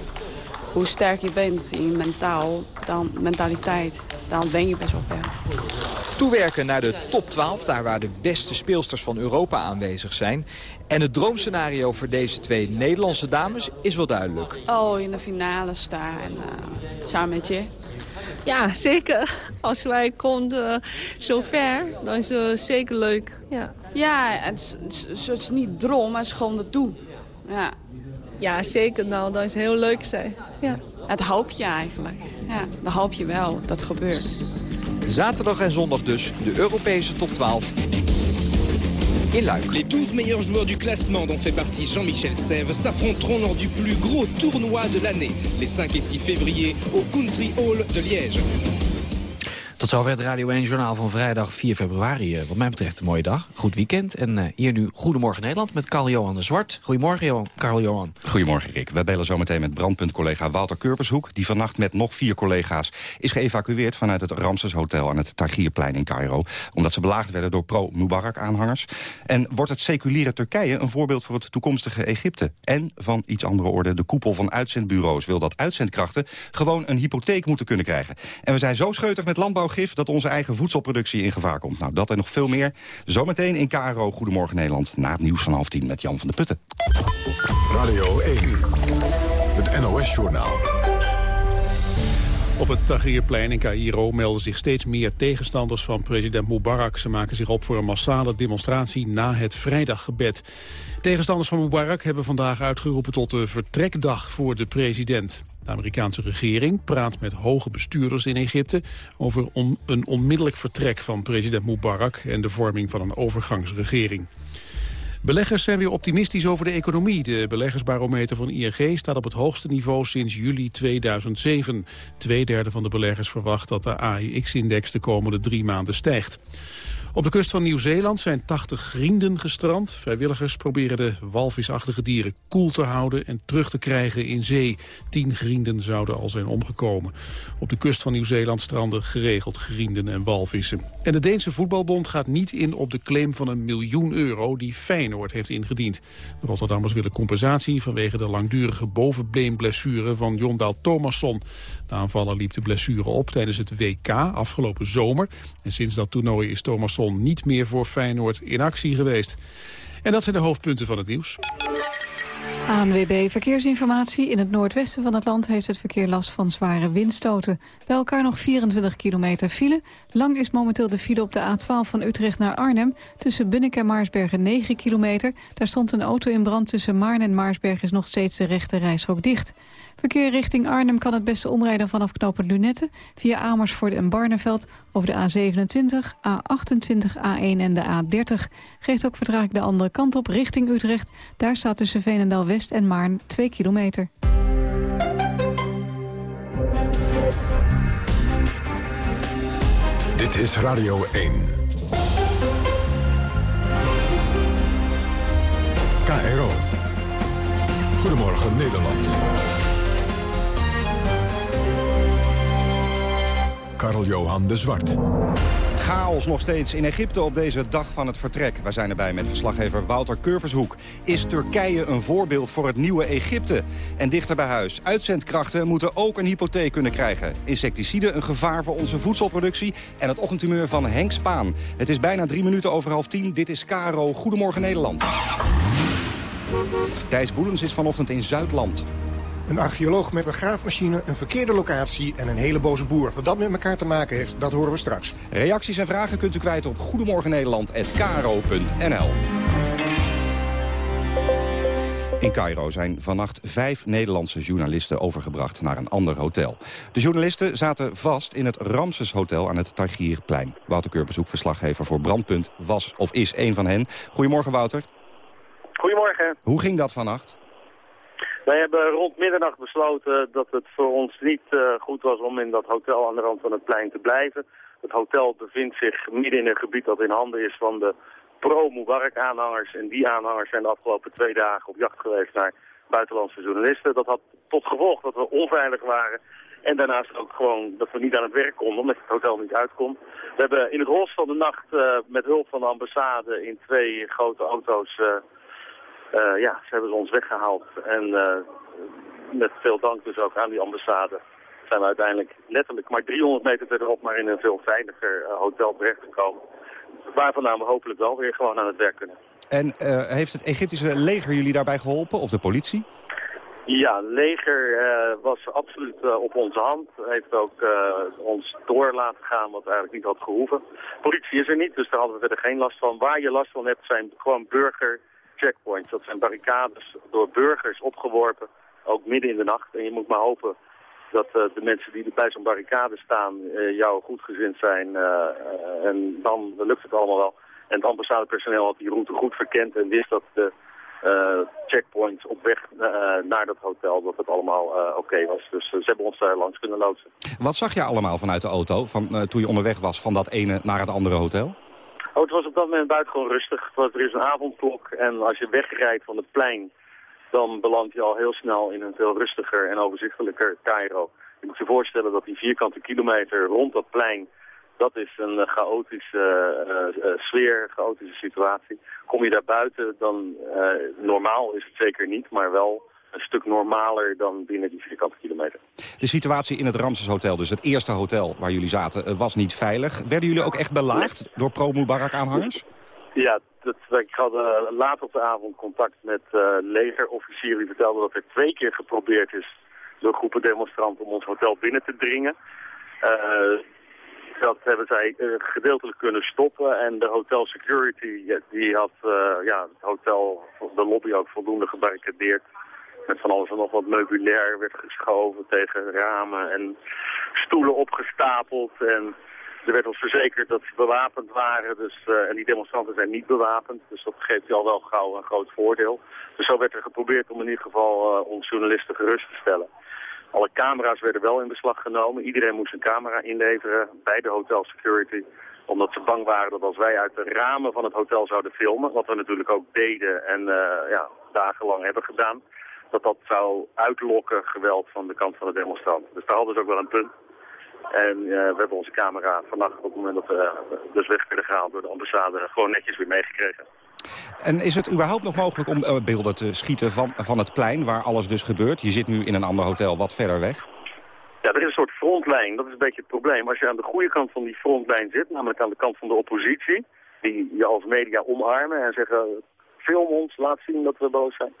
hoe sterk je bent in mentaal, dan mentaliteit, dan ben je best wel ver. Toewerken naar de top 12, daar waar de beste speelsters van Europa aanwezig zijn. En het droomscenario voor deze twee Nederlandse dames is wel duidelijk. Oh, in de finale staan en uh, samen met je. Ja, zeker. Als wij konden zo ver, dan is het zeker leuk. Ja, ja het is, het is niet droom, maar het is gewoon doel. Ja. ja, zeker. Nou, dat is heel leuk zijn. Ja. Het hoop je eigenlijk. Ja, dat hoop je wel dat gebeurt. Zaterdag en zondag dus de Europese top 12 in Luik. Les 12 meilleurs joueurs du classement dont fait partie Jean-Michel Sèvres s'affronteront lors du plus gros tournoi de l'année, les 5 et 6 février au Country Hall de Liège. Tot zover het Radio 1 Journaal van vrijdag 4 februari. Wat mij betreft een mooie dag. Goed weekend. En hier nu Goedemorgen Nederland met Carl-Johan de Zwart. Goedemorgen, Carl-Johan. Goedemorgen, Rick. We bellen zometeen met brandpuntcollega Wouter Kurpershoek... die vannacht met nog vier collega's is geëvacueerd... vanuit het Ramses Hotel aan het Tagierplein in Cairo... omdat ze belaagd werden door pro-Mubarak-aanhangers. En wordt het seculiere Turkije een voorbeeld voor het toekomstige Egypte? En van iets andere orde, de koepel van uitzendbureaus... wil dat uitzendkrachten gewoon een hypotheek moeten kunnen krijgen. En we zijn zo scheutig met landbouwgif... dat onze eigen voedselproductie in gevaar komt. Nou, dat en nog veel meer. Zometeen in KRO Goedemorgen Nederland... na het nieuws van half tien met Jan van der Putten. Radio 1, het NOS-journaal. Op het Tahrirplein in Cairo melden zich steeds meer tegenstanders van president Mubarak. Ze maken zich op voor een massale demonstratie na het vrijdaggebed. Tegenstanders van Mubarak hebben vandaag uitgeroepen tot de vertrekdag voor de president. De Amerikaanse regering praat met hoge bestuurders in Egypte over een onmiddellijk vertrek van president Mubarak en de vorming van een overgangsregering. Beleggers zijn weer optimistisch over de economie. De beleggersbarometer van ING staat op het hoogste niveau sinds juli 2007. Tweederde van de beleggers verwacht dat de AIX-index de komende drie maanden stijgt. Op de kust van Nieuw-Zeeland zijn 80 grienden gestrand. Vrijwilligers proberen de walvisachtige dieren koel te houden en terug te krijgen in zee. Tien grienden zouden al zijn omgekomen. Op de kust van Nieuw-Zeeland stranden geregeld grienden en walvissen. En de Deense voetbalbond gaat niet in op de claim van een miljoen euro die Feyenoord heeft ingediend. De Rotterdammers willen compensatie vanwege de langdurige bovenbeenblessure van Jondaal Thomasson. De aanvaller liep de blessure op tijdens het WK afgelopen zomer. En sinds dat toernooi is Thomasson niet meer voor Feyenoord in actie geweest. En dat zijn de hoofdpunten van het nieuws. ANWB Verkeersinformatie. In het noordwesten van het land heeft het verkeer last van zware windstoten. Bij elkaar nog 24 kilometer file. Lang is momenteel de file op de A12 van Utrecht naar Arnhem. Tussen Bunnik en Maarsbergen 9 kilometer. Daar stond een auto in brand tussen Maarn en Maarsberg is nog steeds de rechte reishok dicht. Verkeer richting Arnhem kan het beste omrijden vanaf knooppunt Lunette... via Amersfoort en Barneveld over de A27, A28, A1 en de A30. Geeft ook vertraging de andere kant op richting Utrecht. Daar staat tussen Veenendaal-West en Maarn 2 kilometer. Dit is Radio 1. KRO. Goedemorgen Nederland. Karl-Johan de Zwart. Chaos nog steeds in Egypte op deze dag van het vertrek. Wij zijn erbij met verslaggever Wouter Curvershoek. Is Turkije een voorbeeld voor het nieuwe Egypte? En dichter bij huis, uitzendkrachten moeten ook een hypotheek kunnen krijgen. Insecticide een gevaar voor onze voedselproductie. En het ochtendtumeur van Henk Spaan. Het is bijna drie minuten over half tien. Dit is Caro. Goedemorgen Nederland. Thijs Boelens is vanochtend in Zuidland. Een archeoloog met een graafmachine, een verkeerde locatie en een hele boze boer. Wat dat met elkaar te maken heeft, dat horen we straks. Reacties en vragen kunt u kwijt op goedemorgennederland.kro.nl. In Cairo zijn vannacht vijf Nederlandse journalisten overgebracht naar een ander hotel. De journalisten zaten vast in het Ramses Hotel aan het Tagierplein. Wouter Keurbezoek, verslaggever voor Brandpunt, was of is een van hen. Goedemorgen Wouter. Goedemorgen. Hoe ging dat vannacht? Wij hebben rond middernacht besloten dat het voor ons niet uh, goed was om in dat hotel aan de rand van het plein te blijven. Het hotel bevindt zich midden in een gebied dat in handen is van de pro-Mubarak-aanhangers. En die aanhangers zijn de afgelopen twee dagen op jacht geweest naar buitenlandse journalisten. Dat had tot gevolg dat we onveilig waren. En daarnaast ook gewoon dat we niet aan het werk konden, omdat het hotel niet uitkomt. We hebben in het holst van de nacht uh, met hulp van de ambassade in twee grote auto's... Uh, ja, ze hebben ze ons weggehaald. En uh, met veel dank dus ook aan die ambassade zijn we uiteindelijk letterlijk maar 300 meter verderop maar in een veel veiliger uh, hotel terechtgekomen. Waar vandaan we hopelijk wel weer gewoon aan het werk kunnen. En heeft het Egyptische leger jullie daarbij geholpen, of de politie? Ja, het leger was absoluut op onze hand. Heeft ook ons door laten gaan wat eigenlijk niet had gehoeven. Politie is er niet, dus daar hadden we verder geen last van. Waar je last van hebt zijn gewoon burger checkpoints. Dat zijn barricades door burgers opgeworpen, ook midden in de nacht. En je moet maar hopen dat uh, de mensen die bij zo'n barricade staan uh, jou goedgezind zijn. Uh, en dan lukt het allemaal wel. En het ambassadepersoneel had die route goed verkend en wist dat de checkpoints op weg naar dat hotel, dat het allemaal oké was. Dus ze hebben ons daar langs kunnen loodsen. Wat zag je allemaal vanuit de auto van, toen je onderweg was van dat ene naar het andere hotel? Oh, het was op dat moment buitengewoon rustig. Want er is een avondklok en als je wegrijdt van het plein, dan beland je al heel snel in een veel rustiger en overzichtelijker Cairo. Je moet je voorstellen dat die vierkante kilometer rond dat plein, dat is een uh, chaotische uh, uh, sfeer, chaotische situatie. Kom je daar buiten, dan normaal is het zeker niet, maar wel een stuk normaler dan binnen die vierkante kilometer. De situatie in het Ramses Hotel, dus het eerste hotel waar jullie zaten, was niet veilig. Werden jullie ook echt belaagd door pro-Mubarak-aanhangers? Ja, dat, ik had uh, laat op de avond contact met uh, legerofficieren die vertelden dat er twee keer geprobeerd is door groepen demonstranten om ons hotel binnen te dringen. Uh, dat hebben zij gedeeltelijk kunnen stoppen en de hotel security die had ja, het hotel, de lobby ook voldoende gebarricadeerd. Met van alles en nog wat meubilair werd geschoven tegen ramen en stoelen opgestapeld en er werd ons verzekerd dat ze bewapend waren, dus, uh, en die demonstranten zijn niet bewapend. Dus dat geeft je al wel gauw een groot voordeel. Dus zo werd er geprobeerd om in ieder geval uh, ons journalisten gerust te stellen. Alle camera's werden wel in beslag genomen. Iedereen moest een camera inleveren bij de hotel security. Omdat ze bang waren dat als wij uit de ramen van het hotel zouden filmen, wat we natuurlijk ook deden en uh, ja, dagenlang hebben gedaan, dat dat zou uitlokken geweld van de kant van de demonstranten. Dus daar hadden ze ook wel een punt. En uh, we hebben onze camera vannacht op het moment dat we dus weg werden gehaald door de ambassade gewoon netjes weer meegekregen. En is het überhaupt nog mogelijk om uh, beelden te schieten van, van het plein waar alles dus gebeurt? Je zit nu in een ander hotel wat verder weg. Ja, er is een soort frontlijn. Dat is een beetje het probleem. Als je aan de goede kant van die frontlijn zit, namelijk aan de kant van de oppositie, die je als media omarmen en zeggen film ons, laat zien dat we boos zijn.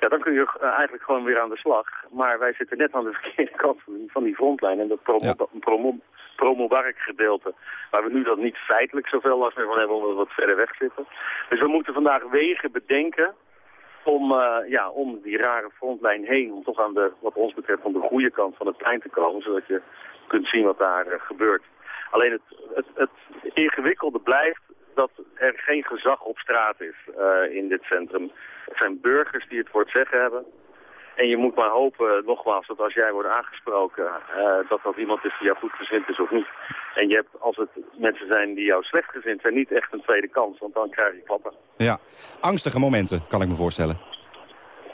Ja, dan kun je uh, eigenlijk gewoon weer aan de slag. Maar wij zitten net aan de verkeerde kant van die frontlijn. En dat promo, ja. promo, promo-bark gedeelte, waar we nu dat niet feitelijk zoveel last meer van hebben, omdat we wat verder weg zitten. Dus we moeten vandaag wegen bedenken om, uh, ja, om die rare frontlijn heen, om toch aan de, wat ons betreft, van de goede kant van het plein te komen, zodat je kunt zien wat daar uh, gebeurt. Alleen het, het, het ingewikkelde blijft dat er geen gezag op straat is uh, in dit centrum. Het zijn burgers die het voor het zeggen hebben. En je moet maar hopen, nogmaals, dat als jij wordt aangesproken, uh, dat dat iemand is die jou goedgezind is of niet. En je hebt, als het mensen zijn die jou slechtgezind zijn, niet echt een tweede kans, want dan krijg je klappen. Ja, angstige momenten, kan ik me voorstellen.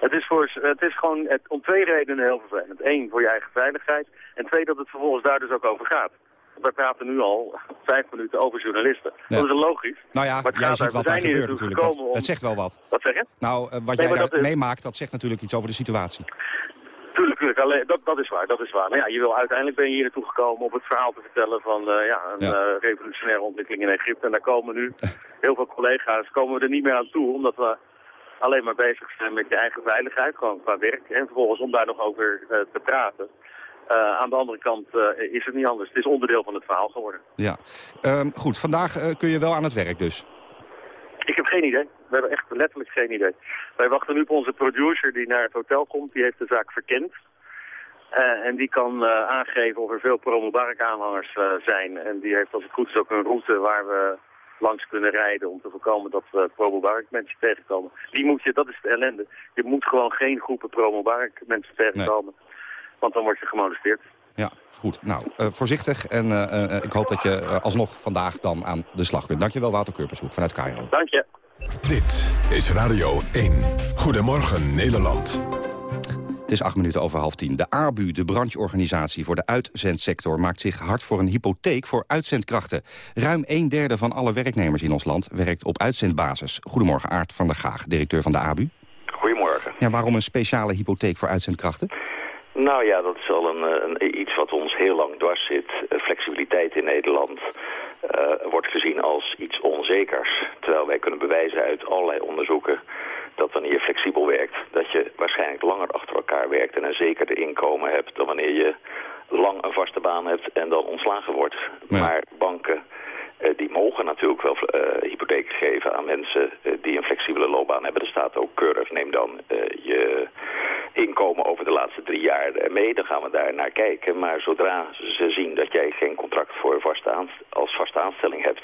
Het is, voor, het is gewoon het, om twee redenen heel vervelend. Eén, voor je eigen veiligheid. En twee, dat het vervolgens daar dus ook over gaat wij praten nu al vijf minuten over journalisten. Ja. Dat is logisch. Nou ja, maar jij ziet wat daar gebeurt natuurlijk. Dat, om... dat, zegt wel wat. Wat zeg je? Nou, uh, wat nee, jij is... meemaakt, dat zegt natuurlijk iets over de situatie. Tuurlijk, tuurlijk. Alleen, dat, dat is waar, dat is waar. Maar ja, je wil uiteindelijk ben je hier naartoe gekomen om het verhaal te vertellen van uh, ja, een ja. Uh, revolutionaire ontwikkeling in Egypte. En daar komen nu heel veel collega's komen we er niet meer aan toe, omdat we alleen maar bezig zijn met je eigen veiligheid, gewoon qua werk. En vervolgens om daar nog over te praten. Uh, aan de andere kant uh, is het niet anders. Het is onderdeel van het verhaal geworden. Ja, um, goed. Vandaag uh, kun je wel aan het werk dus. Ik heb geen idee. We hebben echt letterlijk geen idee. Wij wachten nu op onze producer die naar het hotel komt. Die heeft de zaak verkend. en die kan aangeven of er veel pro-Mubarak-aanhangers zijn. En die heeft als het goed is ook een route waar we langs kunnen rijden om te voorkomen dat we pro-Mubarak mensen tegenkomen. Die moet je, dat is de ellende. Je moet gewoon geen groepen pro-Mubarak mensen tegenkomen. Nee. Want dan word je gemolesteerd. Ja, goed. Nou, uh, voorzichtig. En uh, uh, ik hoop dat je alsnog vandaag dan aan de slag kunt. Dankjewel, Wouter Kurpershoek vanuit Cairo. Dank je. Dit is Radio 1. Goedemorgen, Nederland. Het is acht minuten over half tien. De ABU, de brancheorganisatie voor de uitzendsector... maakt zich hard voor een hypotheek voor uitzendkrachten. Ruim een derde van alle werknemers in ons land werkt op uitzendbasis. Goedemorgen, Aart van der Gaag, directeur van de ABU. Goedemorgen. Ja, waarom een speciale hypotheek voor uitzendkrachten? Nou ja, dat is al een, een, iets wat ons heel lang dwars zit. Flexibiliteit in Nederland uh, wordt gezien als iets onzekers. Terwijl wij kunnen bewijzen uit allerlei onderzoeken dat wanneer je flexibel werkt... dat je waarschijnlijk langer achter elkaar werkt en een zekerder inkomen hebt... dan wanneer je lang een vaste baan hebt en dan ontslagen wordt. Ja. Maar banken die mogen natuurlijk wel uh, hypotheken geven aan mensen die een flexibele loopbaan hebben. Er staat ook keurig, neem dan je inkomen over de laatste drie jaar mee. Dan gaan we daar naar kijken. Maar zodra ze zien dat jij geen contract voor vaste als vaste aanstelling hebt...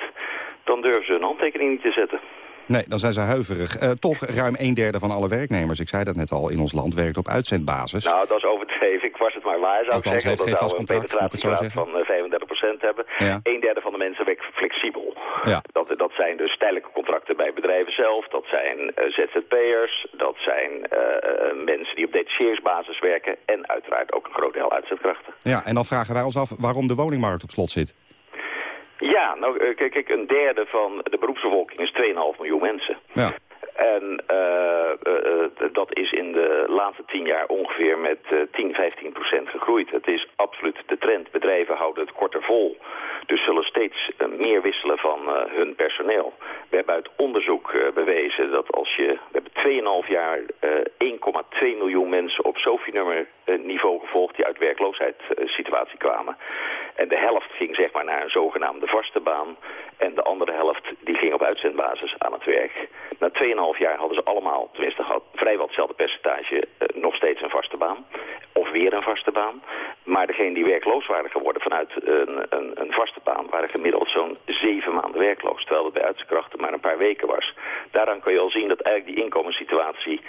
dan durven ze een handtekening niet te zetten. Nee, dan zijn ze huiverig. Eh, toch ruim een derde van alle werknemers, ik zei dat net al, in ons land werkt op uitzendbasis. Nou, dat is overdreven. Ik was het maar waar, zou Althans, ik zeggen. heeft geen dat vast contract, moet ik het zo van eh, 35% hebben. Ja. Een derde van de mensen werkt flexibel. Ja. Dat, dat zijn dus tijdelijke contracten bij bedrijven zelf. Dat zijn eh, ZZP'ers. Dat zijn eh, eh, mensen die op detacheringsbasis werken. En uiteraard ook een groot deel uitzendkrachten. Ja, en dan vragen wij ons af waarom de woningmarkt op slot zit. Ja, nou kijk, kijk, een derde van de beroepsbevolking is 2,5 miljoen mensen. Ja. En eh, eh, eh, dat is in de laatste tien jaar ongeveer met eh, 10, 15 procent gegroeid. Het is absoluut de trend. Bedrijven houden het korter vol. Dus zullen steeds meer wisselen van hun personeel. We hebben uit onderzoek bewezen dat als je... We hebben 2,5 jaar eh 1,2 miljoen mensen op SOFI-nummer niveau gevolgd... die uit werkloosheidssituatie kwamen. En de helft ging zeg maar naar een zogenaamde vaste baan. En de andere helft die ging op uitzendbasis aan het werk. Na 2,5 jaar hadden ze allemaal, tenminste had vrijwel hetzelfde percentage, eh, nog steeds een vaste baan. Of weer een vaste baan. Maar degenen die werkloos waren geworden vanuit een, een, een vaste baan... waren gemiddeld zo'n zeven maanden werkloos. Terwijl het bij uitzendkrachten maar een paar weken was. Daaraan kan je al zien dat eigenlijk die inkomenssituatie...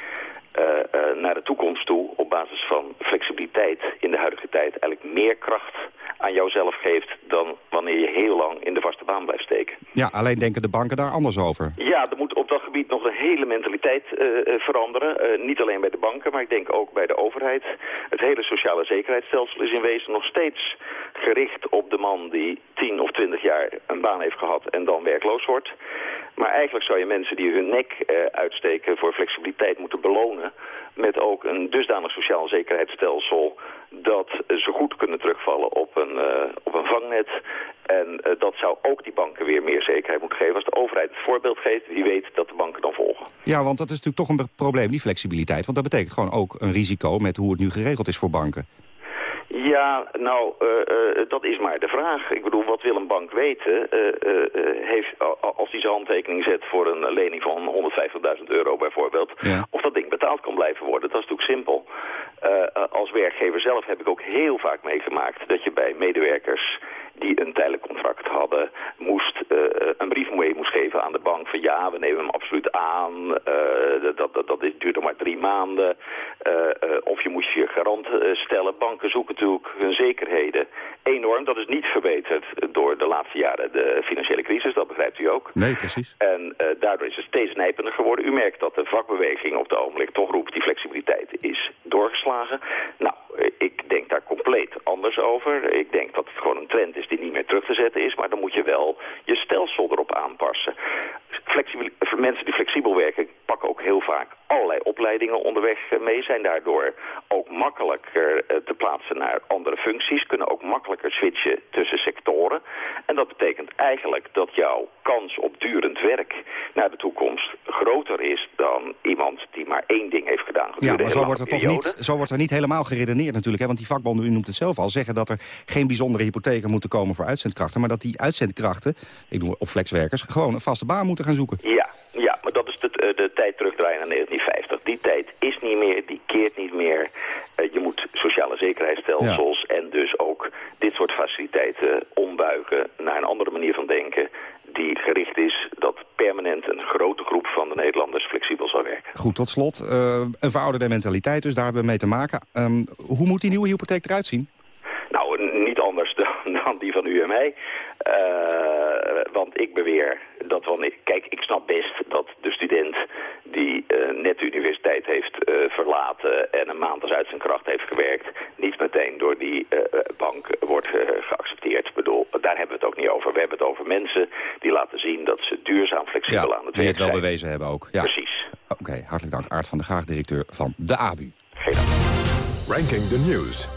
eh, eh, naar de toekomst toe op basis van flexibiliteit in de huidige tijd eigenlijk meer kracht aan jouzelf geeft dan wanneer je heel lang in de vaste baan blijft steken. Ja, alleen denken de banken daar anders over. Ja, er moet op dat gebied nog een hele mentaliteit eh, veranderen. Niet alleen bij de banken, maar ik denk ook bij de overheid. Het hele sociale zekerheidsstelsel is in wezen nog steeds gericht op de man die 10 of 20 jaar een baan heeft gehad en dan werkloos wordt. Maar eigenlijk zou je mensen die hun nek uitsteken voor flexibiliteit moeten belonen met ook een dusdanig sociaal zekerheidsstelsel dat ze goed kunnen terugvallen op een, eh, op een vangnet. En eh, dat zou ook die banken weer meer zekerheid moeten geven. Als de overheid het voorbeeld geeft, wie weet dat de banken dan volgen. Ja, want dat is natuurlijk toch een probleem, die flexibiliteit. Want dat betekent gewoon ook een risico met hoe het nu geregeld is voor banken. Ja, nou, eh, eh, dat is maar de vraag. Ik bedoel, wat wil een bank weten? eh, heeft, als hij zijn handtekening zet voor een lening van 150.000 euro bijvoorbeeld... of dat ding betaald kan blijven worden, dat is natuurlijk simpel. Als werkgever zelf heb ik ook heel vaak meegemaakt... dat je bij medewerkers die een tijdelijk contract hadden... moest een brief mee moest geven aan de bank van... ja, we nemen hem absoluut aan, dat, dat, dat duurt nog maar drie maanden... Of je moest je garant stellen. Banken zoeken natuurlijk hun zekerheden enorm. Dat is niet verbeterd door de laatste jaren de financiële crisis, dat begrijpt u ook. Nee, precies. En eh, daardoor is het steeds nijpender geworden. U merkt dat de vakbeweging op het ogenblik toch roept... die flexibiliteit is doorgeslagen. Nou, eh, ik denk daar compleet anders over. Ik denk dat het gewoon een trend is die niet meer terug te zetten is. Maar dan moet je wel je stelsel erop aanpassen. Flexibel, mensen die flexibel werken pakken ook heel vaak allerlei opleidingen onderweg mee. Zijn daardoor ook makkelijker eh, te plaatsen naar andere functies. Kunnen ook makkelijker switchen tussen sectoren. En dat betekent eigenlijk dat jouw kans op durend werk naar de toekomst groter is dan iemand die maar één ding heeft gedaan Ja, maar zo wordt, er toch niet, zo wordt er niet helemaal geredeneerd natuurlijk. Hè? Want die vakbonden, u noemt het zelf al, zeggen dat er geen bijzondere hypotheken moeten komen voor uitzendkrachten. Maar dat die uitzendkrachten, ik noem of flexwerkers, gewoon een vaste baan moeten gaan zoeken. Ja, ja, de, eh, de tijd terugdraaien naar 1950. Die tijd is niet meer, die keert niet meer. Eh, je moet sociale zekerheidsstelsels en dus ook dit soort faciliteiten ombuigen naar een andere manier van denken die gericht is dat permanent een grote groep van de Nederlanders flexibel zal werken. Goed, tot slot, eh, een verouderde mentaliteit, dus daar hebben we mee te maken. Ehm, hoe moet die nieuwe hypotheek eruit zien? Nou, niet anders dan, dan die van u en mij. Want ik beweer dat wanneer... Kijk, ik snap best dat de student die eh, net de universiteit heeft eh, verlaten... en een maand als uit zijn kracht heeft gewerkt... niet meteen door die eh, eh, bank wordt geaccepteerd. Ik bedoel, daar hebben we het ook niet over. We hebben het over mensen die laten zien dat ze duurzaam flexibel aan het die werk het wel zijn. bewezen hebben ook. Ja. Precies. Oké, hartelijk dank. Aart van der Graag, directeur van de ABU. Ranking the News.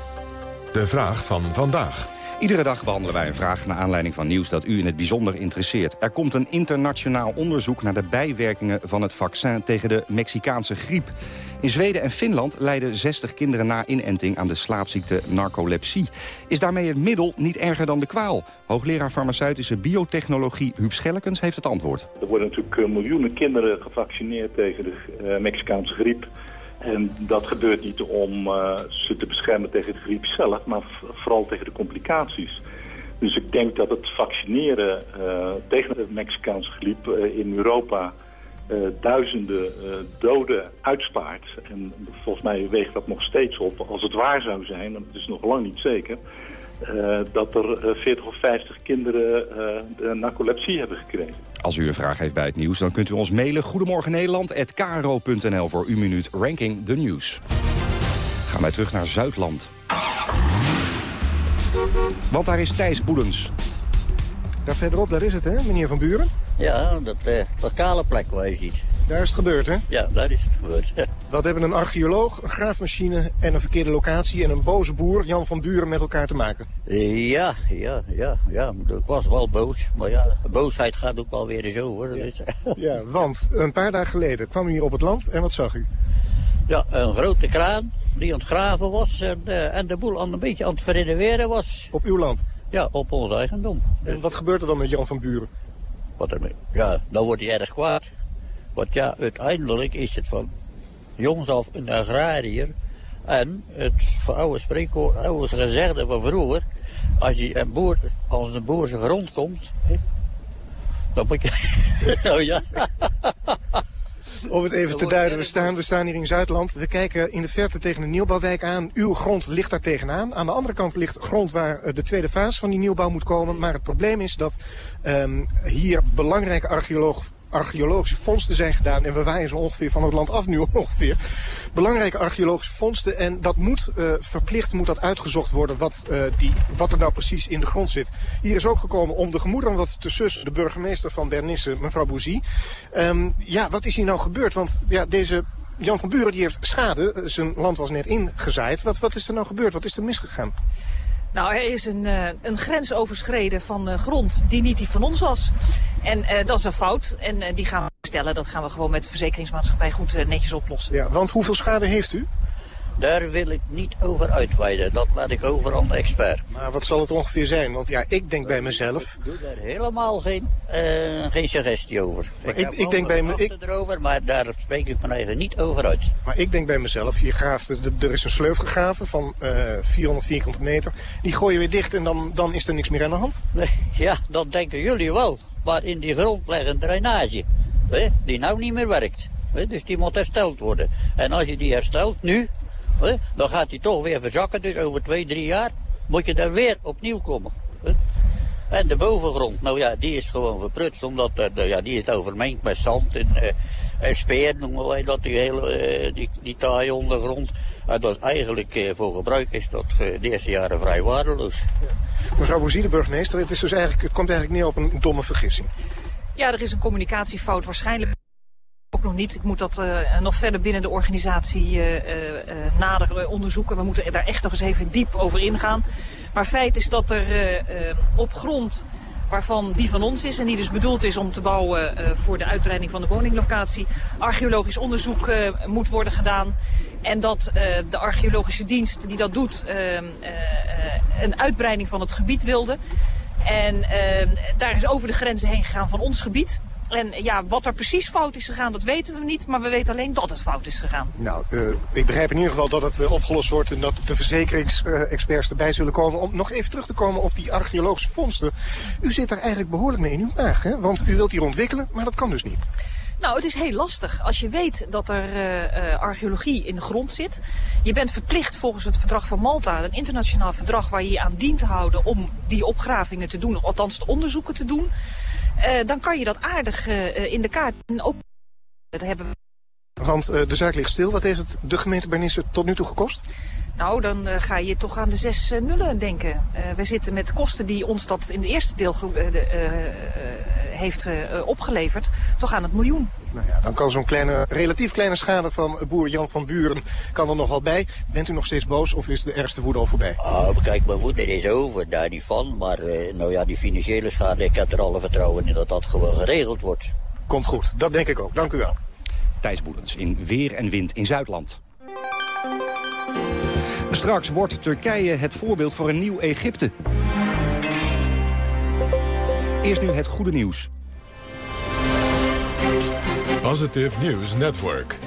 De vraag van vandaag. Iedere dag behandelen wij een vraag naar aanleiding van nieuws dat u in het bijzonder interesseert. Er komt een internationaal onderzoek naar de bijwerkingen van het vaccin tegen de Mexicaanse griep. In Zweden en Finland lijden 60 kinderen na inenting aan de slaapziekte narcolepsie. Is daarmee het middel niet erger dan de kwaal? Hoogleraar farmaceutische biotechnologie Huub Schellekens heeft het antwoord. Er worden natuurlijk eh, miljoenen kinderen gevaccineerd tegen de eh, Mexicaanse griep. En dat gebeurt niet om eh, ze te beschermen tegen de griep zelf, maar vooral tegen de complicaties. Dus ik denk dat het vaccineren eh, tegen de Mexicaanse griep eh, in Europa duizenden doden uitspaart. En volgens mij weegt dat nog steeds op. Als het waar zou zijn, en het is nog lang niet zeker... dat er 40 of 50 kinderen de narcolepsie hebben gekregen. Als u een vraag heeft bij het nieuws, dan kunt u ons mailen... Goedemorgen Nederland@kro.nl voor uw minuut Ranking the News. Gaan wij terug naar Zuidland. Want daar is Thijs Boedens. Daar verderop, daar is het, hè, meneer Van Buren? Ja, dat, uh, dat kale plek waar je ziet. Daar is het gebeurd, hè? Ja, daar is het gebeurd. Wat hebben een archeoloog, een graafmachine en een verkeerde locatie... en een boze boer, Jan van Buren, met elkaar te maken? Ja, ja, ja, ja. Ik was wel boos. Maar ja, boosheid gaat ook wel weer eens over. Ja. ja, want een paar dagen geleden kwam u hier op het land en wat zag u? Ja, een grote kraan die aan het graven was en, uh, en de boel aan een beetje aan het verrenoveren was. Op uw land? Ja, op ons eigendom. En wat gebeurt er dan met Jan van Buren? Wat ermee? Ja, dan wordt hij erg kwaad. Want ja, uiteindelijk is het van jongs af een agrariër. En het oude spreekwoord, oude gezegde van vroeger. Als, je een boer, als een boer grond komt, dan moet je... nou ja. Om het even te duiden, we staan, we staan hier in Zuidland. We kijken in de verte tegen een nieuwbouwwijk aan. Uw grond ligt daar tegenaan. Aan de andere kant ligt grond waar eh, de tweede fase van die nieuwbouw moet komen. Maar het probleem is dat um, hier belangrijke archeoloog, archeologische vondsten zijn gedaan. En we waaien zo ongeveer van het land af nu ongeveer. Belangrijke archeologische vondsten. En dat moet uh, verplicht moet dat uitgezocht worden wat, uh, die, wat er nou precies in de grond zit. Hier is ook gekomen om de gemoederen wat te sussen. De burgemeester van Bernisse, mevrouw Bouzy. Um, ja, wat is hier nou gebeurd? Want ja, deze Jan van Buren die heeft schade. Zijn land was net ingezaaid. Wat, wat is er nou gebeurd? Wat is er misgegaan? Nou, er is een, uh, een grens overschreden van uh, grond die niet die van ons was. En uh, dat is een fout. En die gaan we stellen. Dat gaan we gewoon met de verzekeringsmaatschappij goed netjes oplossen. Ja, want hoeveel schade heeft u? Daar wil ik niet over uitweiden. Dat laat ik over aan de expert. Maar wat zal het ongeveer zijn? Want ja, ik denk bij mezelf... Ik doe daar helemaal geen, uh, geen suggestie over. Maar ik, ik, ik denk bij me... Ik... erover, maar daar spreek ik mijn eigen niet over uit. Maar ik denk bij mezelf, je graaft, er is een sleuf gegraven van uh, 400 vierkante meter. Die gooi je weer dicht en dan, dan is er niks meer aan de hand. Nee, ja, dat denken jullie wel. Maar in die grond ligt een drainage. Hè, die nou niet meer werkt. Hè, dus die moet hersteld worden. En als je die herstelt nu, He? Dan gaat hij toch weer verzakken, dus over twee, drie jaar moet je daar weer opnieuw komen. He? En de bovengrond, nou ja, die is gewoon verprutst, omdat uh, ja, die is overmengd met zand en, uh, en speer, noemen wij dat, die hele uh, die, die taaie ondergrond. En dat eigenlijk voor gebruik is dat de eerste jaren vrij waardeloos. Ja. Mevrouw Bouzie, de burgemeester, het, is dus eigenlijk, het komt eigenlijk neer op een domme vergissing. Ja, er is een communicatiefout waarschijnlijk ook nog niet. Ik moet dat uh, nog verder binnen de organisatie uh, uh, nader onderzoeken. We moeten daar echt nog eens even diep over ingaan. Maar feit is dat er op grond waarvan die van ons is en die dus bedoeld is om te bouwen voor de uitbreiding van de woninglocatie, archeologisch onderzoek moet worden gedaan. En dat de archeologische dienst die dat doet een uitbreiding van het gebied wilde. En daar is over de grenzen heen gegaan van ons gebied. En ja, wat er precies fout is gegaan, dat weten we niet. Maar we weten alleen dat het fout is gegaan. Nou, uh, ik begrijp in ieder geval dat het uh, opgelost wordt... en dat de verzekeringsexperts erbij zullen komen. Om nog even terug te komen op die archeologische vondsten. U zit daar eigenlijk behoorlijk mee in uw maag, hè? Want u wilt hier ontwikkelen, maar dat kan dus niet. Nou, het is heel lastig. Als je weet dat er uh, archeologie in de grond zit. Je bent verplicht volgens het verdrag van Malta, een internationaal verdrag waar je je aan dient te houden om die opgravingen te doen, althans de onderzoeken te doen. Uh, dan kan je dat aardig uh, in de kaart ook hebben. Want de zaak ligt stil. Wat heeft het de gemeente Bernisse tot nu toe gekost? Nou, dan uh, ga je toch aan de zes uh, nullen denken. Uh, we zitten met kosten die ons dat in de eerste deel heeft opgeleverd, toch aan het miljoen. Nou ja, dan kan zo'n kleine, relatief kleine schade van boer Jan van Buren kan er nog wel bij. Bent u nog steeds boos of is de ergste woede al voorbij? Oh, kijk, mijn woede is over, daar niet van. Maar nou ja, die financiële schade, ik heb er alle vertrouwen in dat dat gewoon geregeld wordt. Komt goed, dat denk ik ook. Dank u wel. Thijs Boelens in Weer en Wind in Zuidland. Straks wordt Turkije het voorbeeld voor een nieuw Egypte. Eerst nu het goede nieuws. Positive News Network.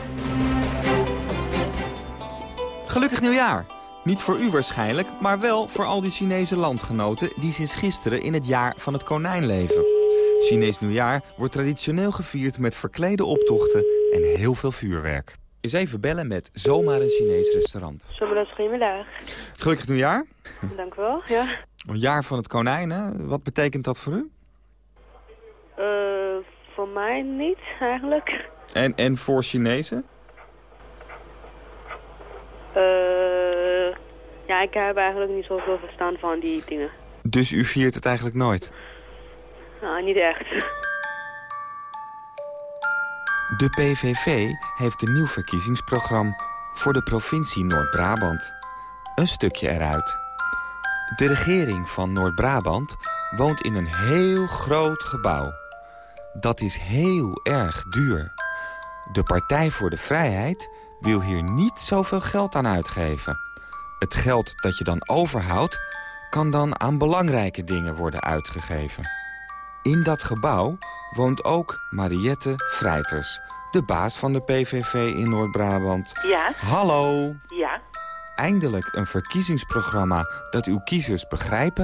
Gelukkig nieuwjaar. Niet voor u waarschijnlijk, maar wel voor al die Chinese landgenoten... die sinds gisteren in het jaar van het konijn leven. Chinees nieuwjaar wordt traditioneel gevierd met verklede optochten en heel veel vuurwerk. Eens even bellen met zomaar een Chinees restaurant. Zometeen goedemiddag. Gelukkig nieuwjaar. Dank u wel, ja. Een jaar van het konijn, hè? Wat betekent dat voor u? Uh, voor mij niet, eigenlijk. En, en voor Chinezen? Uh, ja, ik heb eigenlijk niet zoveel verstaan van die dingen. Dus u viert het eigenlijk nooit? Nou, niet echt. De PVV heeft een nieuw verkiezingsprogramma voor de provincie Noord-Brabant. Een stukje eruit. De regering van Noord-Brabant woont in een heel groot gebouw. Dat is heel erg duur. De Partij voor de Vrijheid wil hier niet zoveel geld aan uitgeven. Het geld dat je dan overhoudt, kan dan aan belangrijke dingen worden uitgegeven. In dat gebouw woont ook Mariette Vrijters, de baas van de PVV in Noord-Brabant. Ja. Hallo. Ja. Eindelijk een verkiezingsprogramma dat uw kiezers begrijpen.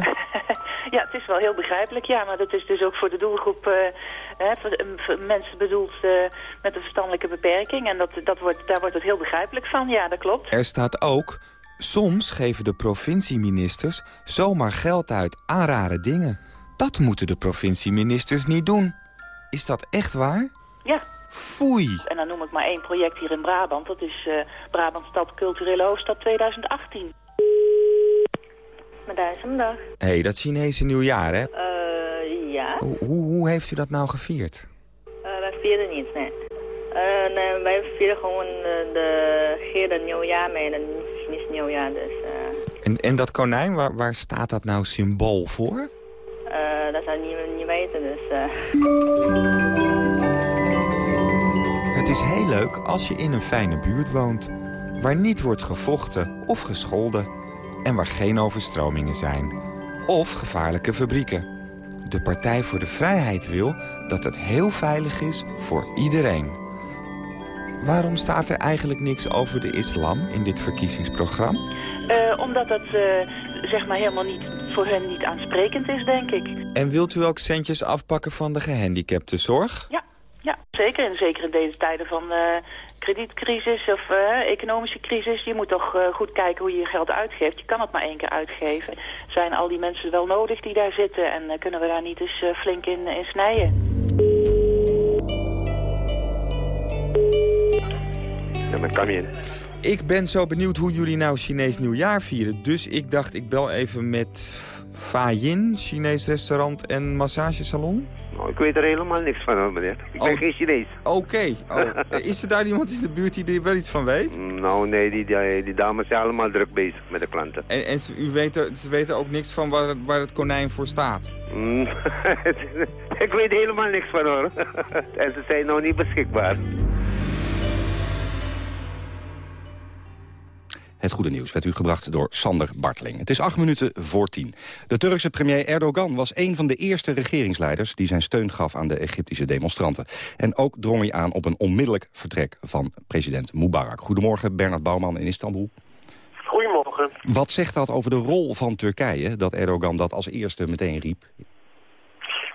ja, het is wel heel begrijpelijk, ja. Maar dat is dus ook voor de doelgroep uh, hè, voor, voor mensen bedoeld uh, met een verstandelijke beperking. En dat, dat wordt, daar wordt het heel begrijpelijk van, ja, dat klopt. Er staat ook, soms geven de provincieministers zomaar geld uit aan rare dingen. Dat moeten de provincieministers niet doen. Is dat echt waar? Ja. Foei. En dan noem ik maar één project hier in Brabant. Dat is uh, Brabant Stad Culturele Hoofdstad 2018. Met dag. Hé, hey, dat Chinese nieuwjaar, hè? Uh, ja. Hoe, hoe, hoe, heeft u dat nou gevierd? Uh, wij vieren niet, nee. Uh, nee, wij vieren gewoon de gele nieuwjaar mee, een Chinese nieuwjaar, dus... En, en dat konijn, waar, waar staat dat nou symbool voor? Dat zou ik niet, dus... Het is heel leuk als je in een fijne buurt woont... waar niet wordt gevochten of gescholden... en waar geen overstromingen zijn. Of gevaarlijke fabrieken. De Partij voor de Vrijheid wil dat het heel veilig is voor iedereen. Waarom staat er eigenlijk niks over de islam in dit verkiezingsprogramma? Uh, omdat het uh, zeg maar helemaal niet, voor hen niet aansprekend is, denk ik. En wilt u ook centjes afpakken van de gehandicaptenzorg? Ja, ja zeker. En zeker in deze tijden van uh, kredietcrisis of economische crisis. Je moet toch goed kijken hoe je je geld uitgeeft. Je kan het maar één keer uitgeven. Zijn al die mensen wel nodig die daar zitten? En kunnen we daar niet eens flink in, in snijden? Ja, met Camille. Ik ben zo benieuwd hoe jullie nou Chinees nieuwjaar vieren. Dus ik dacht, ik bel even met Fa Yin, Chinees restaurant en massagesalon. Nou, ik weet er helemaal niks van, hoor, meneer. Ik ben Oh. geen Chinees. Oké. Oh, is er daar iemand in de buurt die er wel iets van weet? Nou, nee, die, die, die dames zijn allemaal druk bezig met de klanten. En, en ze, u weet, ze weten ook niks van waar, het- waar het konijn voor staat? Mm, ik weet helemaal niks van, hoor. en ze zijn nog niet beschikbaar. Het goede nieuws werd u gebracht door Sander Barteling. Het is acht minuten voor tien. De Turkse premier Erdogan was een van de eerste regeringsleiders... die zijn steun gaf aan de Egyptische demonstranten. En ook drong hij aan op een onmiddellijk vertrek van president Mubarak. Goedemorgen, Bernard Bouwman in Istanbul. Goedemorgen. Wat zegt dat over de rol van Turkije, dat Erdogan dat als eerste meteen riep?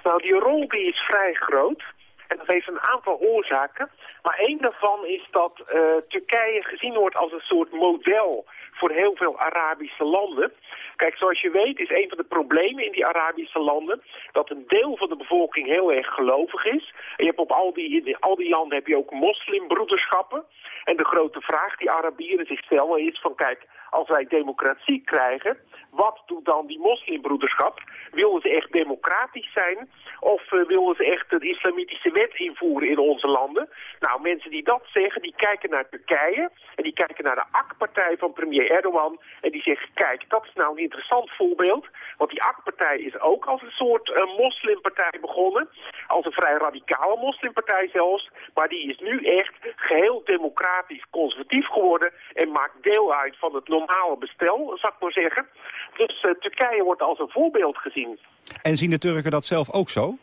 Nou, die rol die is vrij groot. En dat heeft een aantal oorzaken. Maar één daarvan is dat eh, Turkije gezien wordt als een soort model voor heel veel Arabische landen. Kijk, zoals je weet is een van de problemen in die Arabische landen... dat een deel van de bevolking heel erg gelovig is. En je hebt op al die, in al die landen heb je ook moslimbroederschappen. En de grote vraag die Arabieren zich stellen is van... kijk, als wij democratie krijgen, wat doet dan die moslimbroederschap? Willen ze echt democratisch zijn? Of uh, willen ze echt een islamitische wet invoeren in onze landen? Nou, mensen die dat zeggen, die kijken naar Turkije... en die kijken naar de AK-partij van premier Erdogan... en die zeggen, kijk, dat is nou een interessant voorbeeld... want die AK-partij is ook als een soort uh, moslimpartij begonnen... als een vrij radicale moslimpartij zelfs... maar die is nu echt geheel democratisch conservatief geworden... en maakt deel uit van het normale bestel, zou ik maar zeggen. Dus uh, Turkije wordt als een voorbeeld gezien. En zien de Turken dat zelf ook zo?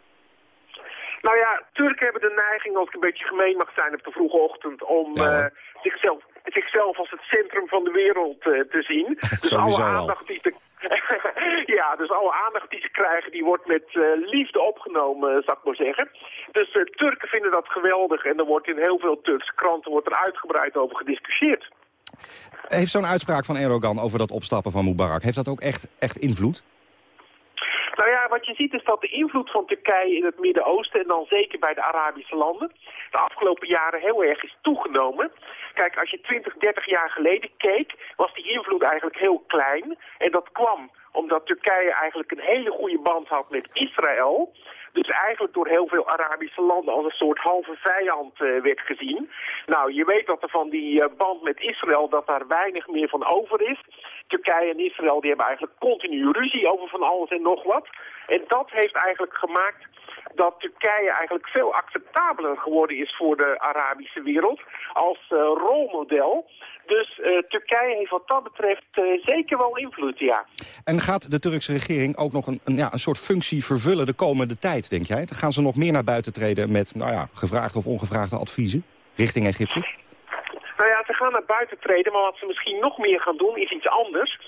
Nou ja, Turken hebben de neiging, als ik een beetje gemeen mag zijn op de vroege ochtend, om ja, uh, zichzelf, zichzelf als het centrum van de wereld uh, te zien. dus alle aandacht die te, ja, dus alle aandacht die ze krijgen, die wordt met uh, liefde opgenomen, zou ik maar zeggen. Dus Turken vinden dat geweldig en er wordt in heel veel Turkse kranten wordt er uitgebreid over gediscussieerd. Heeft zo'n uitspraak van Erdogan over dat opstappen van Mubarak, heeft dat ook echt, echt invloed? Nou ja, wat je ziet is dat de invloed van Turkije in het Midden-Oosten... en dan zeker bij de Arabische landen... de afgelopen jaren heel erg is toegenomen. Kijk, als je 20, 30 jaar geleden keek... was die invloed eigenlijk heel klein. En dat kwam omdat Turkije eigenlijk een hele goede band had met Israël... Dus eigenlijk door heel veel Arabische landen als een soort halve vijand uh, werd gezien. Nou, je weet dat er van die uh, band met Israël, dat daar weinig meer van over is. Turkije en Israël die hebben eigenlijk continu ruzie over van alles en nog wat. En dat heeft eigenlijk gemaakt dat Turkije eigenlijk veel acceptabeler geworden is voor de Arabische wereld als uh, rolmodel. Dus uh, Turkije heeft wat dat betreft uh, zeker wel invloed, ja. En gaat de Turkse regering ook nog een, een, ja, een soort functie vervullen de komende tijd, denk jij? Dan gaan ze nog meer naar buiten treden met nou ja, gevraagde of ongevraagde adviezen richting Egypte? Nou ja, ze gaan naar buiten treden, maar wat ze misschien nog meer gaan doen is iets anders.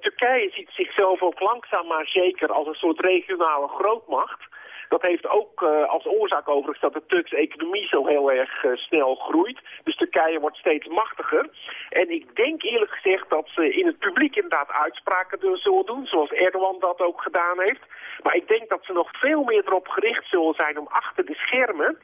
Turkije ziet zichzelf ook langzaam maar zeker als een soort regionale grootmacht. Dat heeft ook uh, als oorzaak overigens dat de Turkse economie zo heel erg uh, snel groeit. Dus Turkije wordt steeds machtiger. En ik denk eerlijk gezegd dat ze in het publiek inderdaad uitspraken zullen doen, zoals Erdogan dat ook gedaan heeft. Maar ik denk dat ze nog veel meer erop gericht zullen zijn om achter de schermen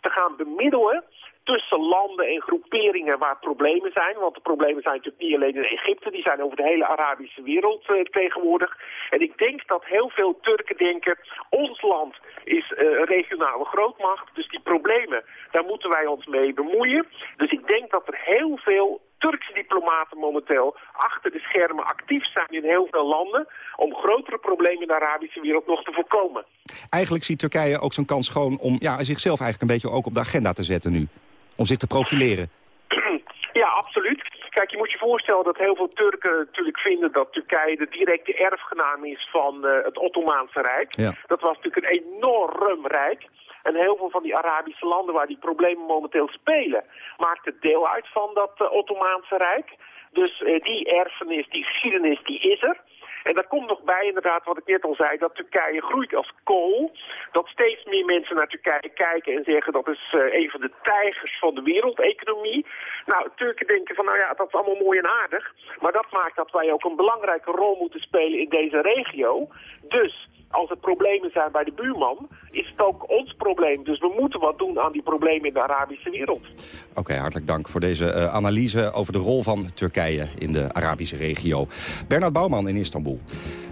te gaan bemiddelen tussen landen en groeperingen waar problemen zijn. Want de problemen zijn natuurlijk niet alleen in Egypte, die zijn over de hele Arabische wereld uh, tegenwoordig. En ik denk dat heel veel Turken denken, ons land is uh, een regionale grootmacht, dus die problemen, daar moeten wij ons mee bemoeien. Dus ik denk dat er heel veel Turkse diplomaten momenteel achter de schermen actief zijn in heel veel landen... om grotere problemen in de Arabische wereld nog te voorkomen. Eigenlijk ziet Turkije ook zijn kans gewoon om ja, zichzelf eigenlijk een beetje ook op de agenda te zetten nu. Om zich te profileren. Ja, absoluut. Kijk, je moet je voorstellen dat heel veel Turken natuurlijk vinden dat Turkije de directe erfgenaam is van uh, het Ottomaanse Rijk. Ja. Dat was natuurlijk een enorm rijk. En heel veel van die Arabische landen waar die problemen momenteel spelen, maakten deel uit van dat uh, Ottomaanse Rijk. Dus uh, die erfenis, die geschiedenis, die is er. En daar komt nog bij inderdaad wat ik net al zei, dat Turkije groeit als kool. Dat steeds meer mensen naar Turkije kijken en zeggen dat is uh, een van de tijgers van de wereldeconomie. Nou, Turken denken van nou ja, dat is allemaal mooi en aardig. Maar dat maakt dat wij ook een belangrijke rol moeten spelen in deze regio. Dus als er problemen zijn bij de buurman, is het ook ons probleem. Dus we moeten wat doen aan die problemen in de Arabische wereld. Oké, hartelijk dank voor deze uh, analyse over de rol van Turkije in de Arabische regio. Bernard Bouwman in Istanbul.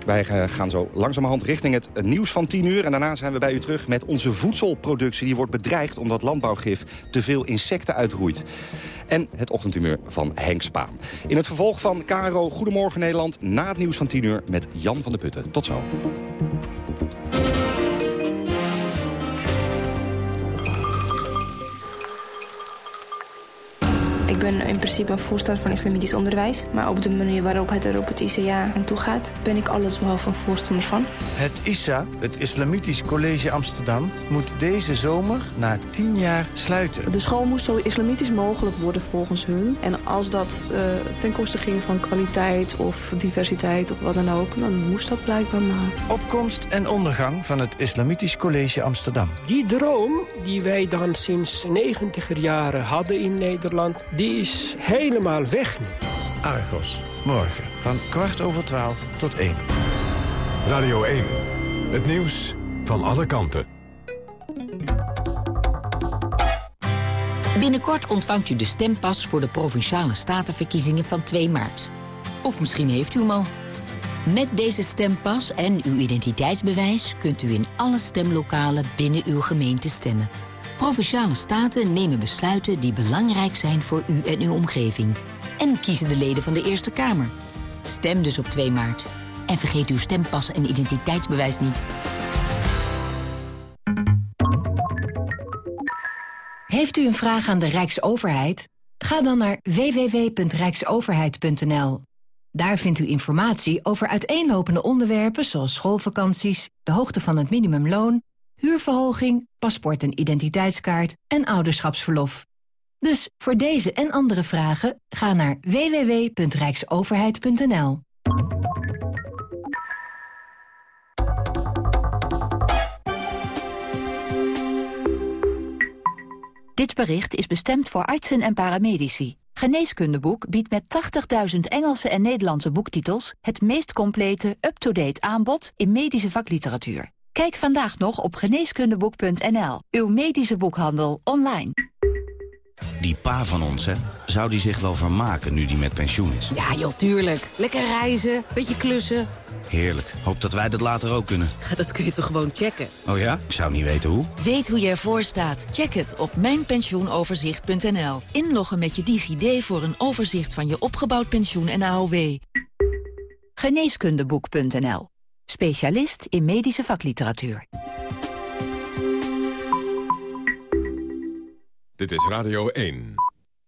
Wij uh, gaan zo langzamerhand richting het nieuws van 10 uur. En daarna zijn we bij u terug met onze voedselproductie. Die wordt bedreigd omdat landbouwgif te veel insecten uitroeit. En het ochtendhumeur van Henk Spaan. In het vervolg van KRO Goedemorgen Nederland... na het nieuws van 10 uur met Jan van de Putten. Tot zo. Ben in principe een voorstander van islamitisch onderwijs. Maar op de manier waarop het er op het ICA aan toe gaat... ben ik alles behalve een voorstander van. Het ISA, het Islamitisch College Amsterdam... moet deze zomer na tien jaar sluiten. De school moest zo islamitisch mogelijk worden volgens hun. En als dat uh, ten koste ging van kwaliteit of diversiteit of wat dan ook... dan moest dat blijkbaar maar. Opkomst en ondergang van het Islamitisch College Amsterdam. Die droom die wij dan sinds negentiger jaren hadden in Nederland... die is helemaal weg nu. Argos, morgen van kwart over twaalf tot één. Radio 1, het nieuws van alle kanten. Binnenkort ontvangt u de stempas voor de Provinciale Statenverkiezingen van 2 maart. Of misschien heeft u hem al. Met deze stempas en uw identiteitsbewijs kunt u in alle stemlokalen binnen uw gemeente stemmen. Provinciale staten nemen besluiten die belangrijk zijn voor u en uw omgeving. En kiezen de leden van de Eerste Kamer. Stem dus op 2 maart. En vergeet uw stempas en identiteitsbewijs niet. Heeft u een vraag aan de Rijksoverheid? Ga dan naar www.rijksoverheid.nl. Daar vindt u informatie over uiteenlopende onderwerpen zoals schoolvakanties, de hoogte van het minimumloon, huurverhoging, paspoort en identiteitskaart en ouderschapsverlof. Dus voor deze en andere vragen ga naar www.rijksoverheid.nl. Dit bericht is bestemd voor artsen en paramedici. Geneeskundeboek biedt met 80.000 Engelse en Nederlandse boektitels... het meest complete, up-to-date aanbod in medische vakliteratuur. Kijk vandaag nog op geneeskundeboek.nl. Uw medische boekhandel online. Die pa van ons, hè? Zou die zich wel vermaken nu die met pensioen is? Ja, joh, tuurlijk. Lekker reizen, beetje klussen. Heerlijk. Hoop dat wij dat later ook kunnen. Dat kun je toch gewoon checken? Oh ja? Ik zou niet weten hoe. Weet hoe je ervoor staat? Check het op mijnpensioenoverzicht.nl. Inloggen met je DigiD voor een overzicht van je opgebouwd pensioen en AOW. Geneeskundeboek.nl. Specialist in medische vakliteratuur. Dit is Radio 1.